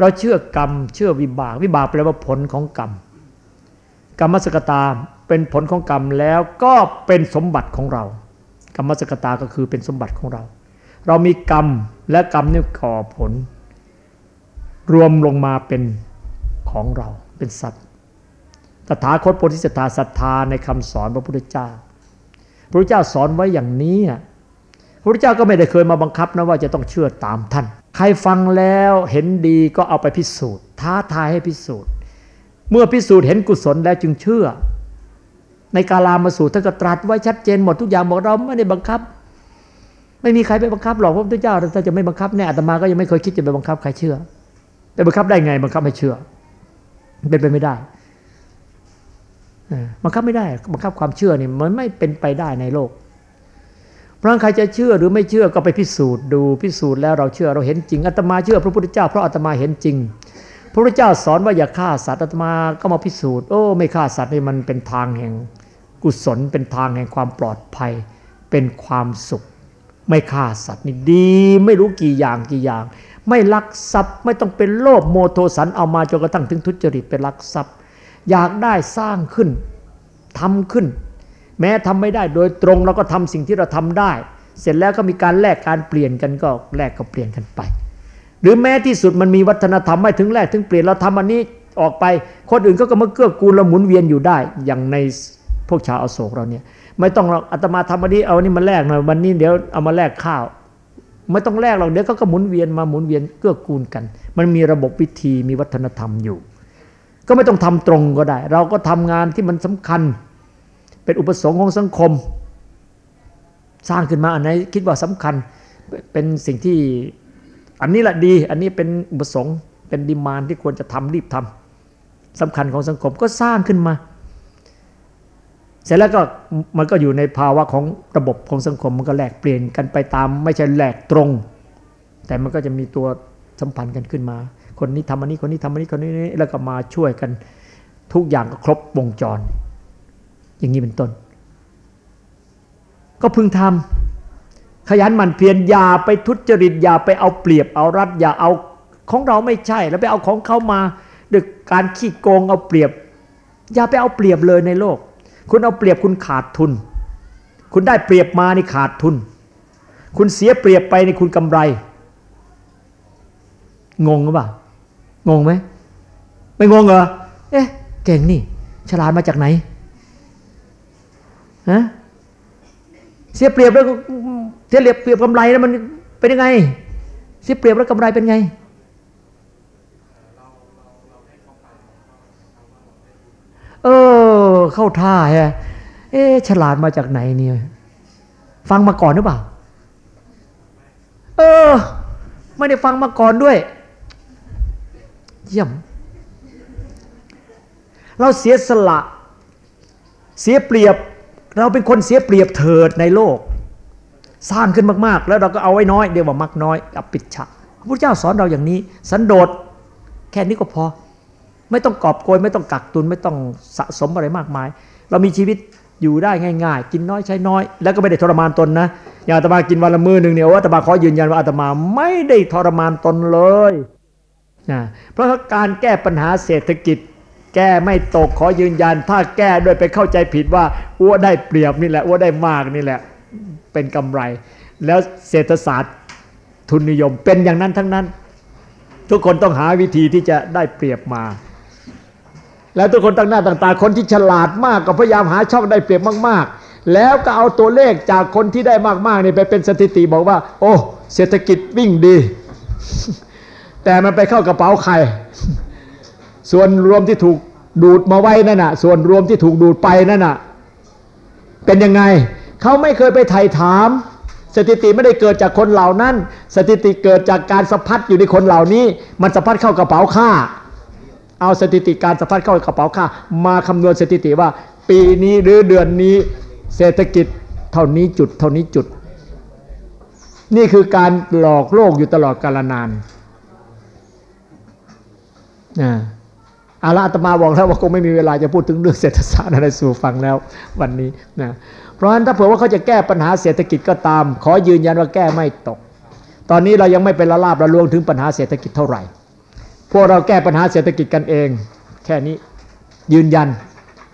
เราเชื่อกรรมเชื่อวิบาก วิบากแปลว่าผลของกรรมกรรมสกตาเป็นผลของกรรมแล้วก็เป็นสมบัติของเรา กรรมสกตาก็คือเป็นสมบัติของเรา เรามีกรรมและกรรมนี่ก่อผล รวมลงมาเป็นของเราเป็นสัตว์ตถาคตโพธิสัตธาศรัทธาในคำสอนพระพุทธเจ้า พระพุทธเจ้าสอนไว้อย่างนี้พระพุทธเจ้าก็ไม่ได้เคยมาบังคับนะว่าจะต้องเชื่อตามท่าน ใครฟังแล้วเห็นดีก็เอาไปพิสูจน์ ท้าทายให้พิสูจน์ เมื่อพิสูจน์เห็นกุศลแล้วจึงเชื่อ ในกาลามาสูตรท่านก็ตรัสไว้ชัดเจนหมดทุกอย่างบอกเราไม่ได้บังคับ ไม่มีใครไปบังคับหรอกพระพุทธเจ้าถ้าจะไม่บังคับแน่อาตมาก็ยังไม่เคยคิดจะไปบังคับใครเชื่อ ไปบังคับได้ไงบังคับให้เชื่อเป็นไปไม่ได้บังคับไม่ได้บังคับความเชื่อนี่มันไม่เป็นไปได้ในโลก เพราะใครจะเชื่อหรือไม่เชื่อก็ไปพิสูจน์ดูพิสูจน์แล้วเราเชื่อเราเห็นจริงอาตมาเชื่อพระพุทธเจ้าเพราะอาตมาเห็นจริง พระพุทธเจ้าสอนว่าอย่าฆ่าสัตว์อาตมาก็มาพิสูจน์โอ้ไม่ฆ่าสัตว์นี่มันเป็นทางแห่งกุศลเป็นทางแห่งความปลอดภัย เป็นความสุข ไม่ฆ่าสัตว์นี่ดี ไม่รู้กี่อย่างกี่อย่าง ไม่ลักทรัพย์ ไม่ต้องเป็นโลภโมโทสันเอามาจนกระทั่งถึงทุจริตเป็นลักทรัพย์ อยากได้สร้างขึ้นทำขึ้น แม้ทำไม่ได้โดยตรงเราก็ทำสิ่งที่เราทำได้ เสร็จแล้วก็มีการแลกการเปลี่ยนกันก็แลกก็เปลี่ยนกันไป หรือแม้ที่สุดมันมีวัฒนธรรมไม่ถึงแรกถึงเปลี่ยนเราทำอันนี้ออกไปคนอื่นก็ก็มาเกื้อกูลเราหมุนเวียนอยู่ได้ อย่างในพวกชาวอโศกเราเนี่ยไม่ต้องเราอาตมาทำอันนี้เอาอันนี้มาแลกหน่อยวันนี้เดี๋ยวเอามาแลกข้าว ไม่ต้องแลกหรอกเดี๋ยวก็ก็หมุนเวียนมาหมุนเวียนเกื้อกูลกัน มันมีระบบวิธีมีวัฒนธรรมอยู่ ก็ไม่ต้องทำตรงก็ได้ เราก็ทำงานที่มันสำคัญ เป็นอุปสงค์ของสังคม สร้างขึ้นมาอันไหนคิดว่าสำคัญเป็นสิ่งที่อันนี้แหละดี อันนี้เป็นประสงค์เป็นดิมานที่ควรจะทำรีบทำสำคัญของสังคมก็สร้างขึ้นมา เสร็จแล้วก็มันก็อยู่ในภาวะของระบบของสังคมมันก็แลกเปลี่ยนกันไปตาม ไม่ใช่แลกตรง แต่มันก็จะมีตัวสัมพันธ์กันขึ้นมา คนนี้ทำอันนี้คนนี้ทำอันนี้คนนี้แล้วก็มาช่วยกันทุกอย่างก็ครบวงจร อย่างนี้เป็นต้น ก็พึงทำขยันหมั่นเพียรอย่าไปทุจริตอย่าไปเอาเปรียบเอารัดอย่าเอาของเราไม่ใช่ แล้วไปเอาของเขามาด้วยการขี้โกงเอาเปรียบ อย่าไปเอาเปรียบเลยในโลก คุณเอาเปรียบคุณขาดทุน คุณได้เปรียบมานี่ขาดทุน คุณเสียเปรียบไปในคุณกำไร งงหรือเปล่างงไหมไม่งงเหรอเอ๊ะเก่งนี่ ฉลาดมาจากไหนฮะเสียเปรียบแล้วเสียเปรียบเปรียบกำไรแล้วมันเป็นยังไง เสียเปรียบแล้วกำไรเป็นไงเออ เข้าท่าฮะเอ๊ฉลาดมาจากไหนเนี่ย ฟังมาก่อนหรือเปล่า เออ ไม่ได้ฟังมาก่อนด้วย เยี่ยม เราเสียสละ เสียเปรียบ เราเป็นคนเสียเปรียบเถิดในโลก สร้างขึ้นมากๆ แล้วเราก็เอาไว้น้อยเดียวว่ามักน้อยกับปิดฉะพระพุทธเจ้าสอนเราอย่างนี้ สันโดษแค่นี้ก็พอ ไม่ต้องกอบโกยไม่ต้องกักตุนไม่ต้องสะสมอะไรมากมาย เรามีชีวิตอยู่ได้ง่ายๆ กินน้อยใช้น้อย แล้วก็ไม่ได้ทรมานตนนะอย่างอาตมากินวันละมือหนึ่งเนี่ยว่าอาตมาขอยืนยันว่าอาตมาไม่ได้ทรมานตนเลยนะเพราะการแก้ปัญหาเศรษฐกิจ แก้ไม่ตกขอยืนยัน ถ้าแก้ด้วยไปเข้าใจผิดว่าอ้วได้เปรียบนี่แหละอ้วได้มากนี่แหละเป็นกำไร แล้วเศรษฐศาสตร์ทุนนิยมเป็นอย่างนั้นทั้งนั้น ทุกคนต้องหาวิธีที่จะได้เปรียบมา แล้วทุกคนตั้งหน้าต่างๆคนที่ฉลาดมากก็พยายามหาช่องได้เปรียบมาก ๆ แล้วก็เอาตัวเลขจากคนที่ได้มากๆนี่ไปเป็นสถิติบอกว่า โอ้ เศรษฐกิจวิ่งดี แต่มันไปเข้ากระเป๋าใคร ส่วนรวมที่ถูกดูดมาไว้นั่นน่ะ ส่วนรวมที่ถูกดูดไปนั่นน่ะ เป็นยังไง เขาไม่เคยไปไถ่ถาม สถิติไม่ได้เกิดจากคนเหล่านั้น สถิติเกิดจากการสะพัดอยู่ในคนเหล่านี้ มันสะพัดเข้ากระเป๋าข้า เอาสถิติการสะพัดเข้ากระเป๋าค่ามาคำนวณสถิติว่า ปีนี้หรือเดือนนี้เศรษฐกิจเท่านี้จุดเท่านี้จุด นี่คือการหลอกโลกอยู่ตลอดกาลนานนะอาละอาตมาบอกแล้วว่าคงไม่มีเวลาจะพูดถึงเรื่องเศรษฐศาสตร์อะไรสู่ฟังแล้ววันนี้นะเพราะฉะนั้นถ้าเผื่อว่าเขาจะแก้ปัญหาเศรษฐกิจก็ตาม ขอยืนยันว่าแก้ไม่ตก ตอนนี้เรายังไม่เป็นละลาบระลวงถึงปัญหาเศรษฐกิจเท่าไหร่ พวกเราแก้ปัญหาเศรษฐกิจกันเอง แค่นี้ยืนยัน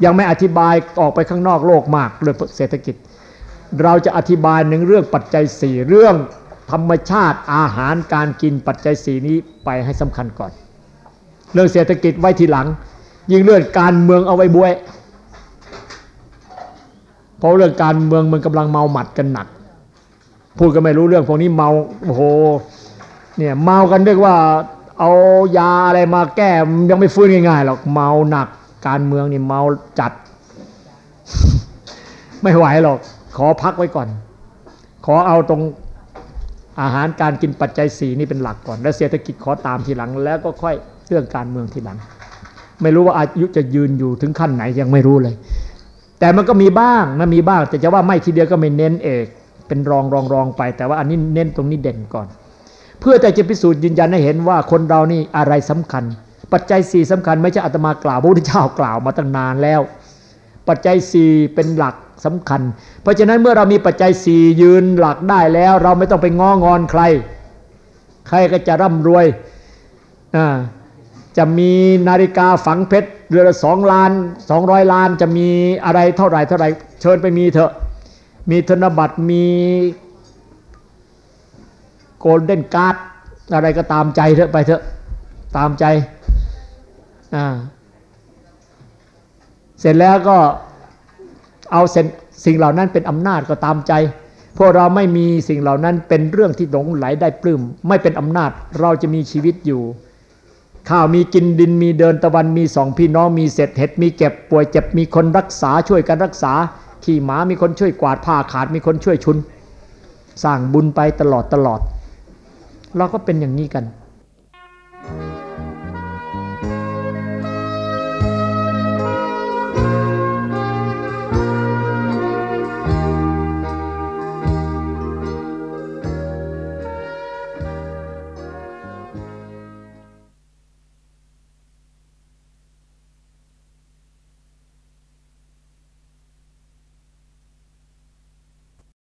ยังไม่อธิบายออกไปข้างนอกโลกมากเรื่องเศรษฐกิจ เราจะอธิบายหนึ่งเรื่องปัจจัยสี่เรื่องธรรมชาติอาหารการกินปัจจัยสี่นี้ไปให้สำคัญก่อน เรื่องเศรษฐกิจไว้ทีหลัง ยิ่งเรื่องการเมืองเอาไว้บวยเพราะเรื่องการเมืองมันกำลังเมาหมัดกันหนัก พูดก็ไม่รู้เรื่องพวกนี้เมาโอ้โหเนี่ยเมากันเรียกว่า เอายาอะไรมาแก้ยังไม่ฟื้นง่ายๆหรอกเมาหนัก การเมืองนี่เมาจัด ไม่ไหวหรอก ขอพักไว้ก่อน ขอเอาตรงอาหารการกินปัจจัยสีนี่เป็นหลักก่อน แล้วเศรษฐกิจขอตามทีหลัง แล้วก็ค่อยเรื่องการเมืองทีหลัง ไม่รู้ว่าอายุจะยืนอยู่ถึงขั้นไหนยังไม่รู้เลย แต่มันก็มีบ้างมันมีบ้าง แต่จะว่าไม่ทีเดียวก็ไม่เน้นเอก เป็นรองรองรองไป แต่ว่าอันนี้เน้นตรงนี้เด่นก่อน เพื่อแต่จะพิสูจน์ยืนยันให้เห็นว่าคนเรานี่อะไรสำคัญ ปัจจัยสี่สำคัญไม่ใช่อาตมากล่าวพระพุทธเจ้ากล่าวมาตั้งนานแล้ว ปัจจัยสี่เป็นหลักสำคัญ เพราะฉะนั้นเมื่อเรามีปัจจัยสี่ยืนหลักได้แล้ว เราไม่ต้องไปง้องอนใคร ใครก็จะร่ำรวยจะมีนาฬิกาฝังเพชรเรือนสองล้านสองร้อยล้าน จะมีอะไรเท่าไหร่เท่าไหร่เชิญไปมีเถอะ มีธนบัตรมี โกลเด้นการ์ดอะไรก็ตามใจเถอะไปเถอะตามใจอ่าเสร็จแล้วก็เอาเสิ่งเหล่านั้นเป็นอำนาจก็ตามใจ พวกเราไม่มีสิ่งเหล่านั้นเป็นเรื่องที่หลงไหลได้ปลื้มไม่เป็นอำนาจเราจะมีชีวิตอยู่ ข้าวมีกินดินมีเดินตะวันมีสองพี่น้องมีเศษเห็ดมีเก็บป่วยเจ็บมีคนรักษาช่วยกันรักษา ขี่หมามีคนช่วยกวาดผ้าขาดมีคนช่วยชุน สร้างบุญไปตลอดตลอด เราก็เป็นอย่างนี้กัน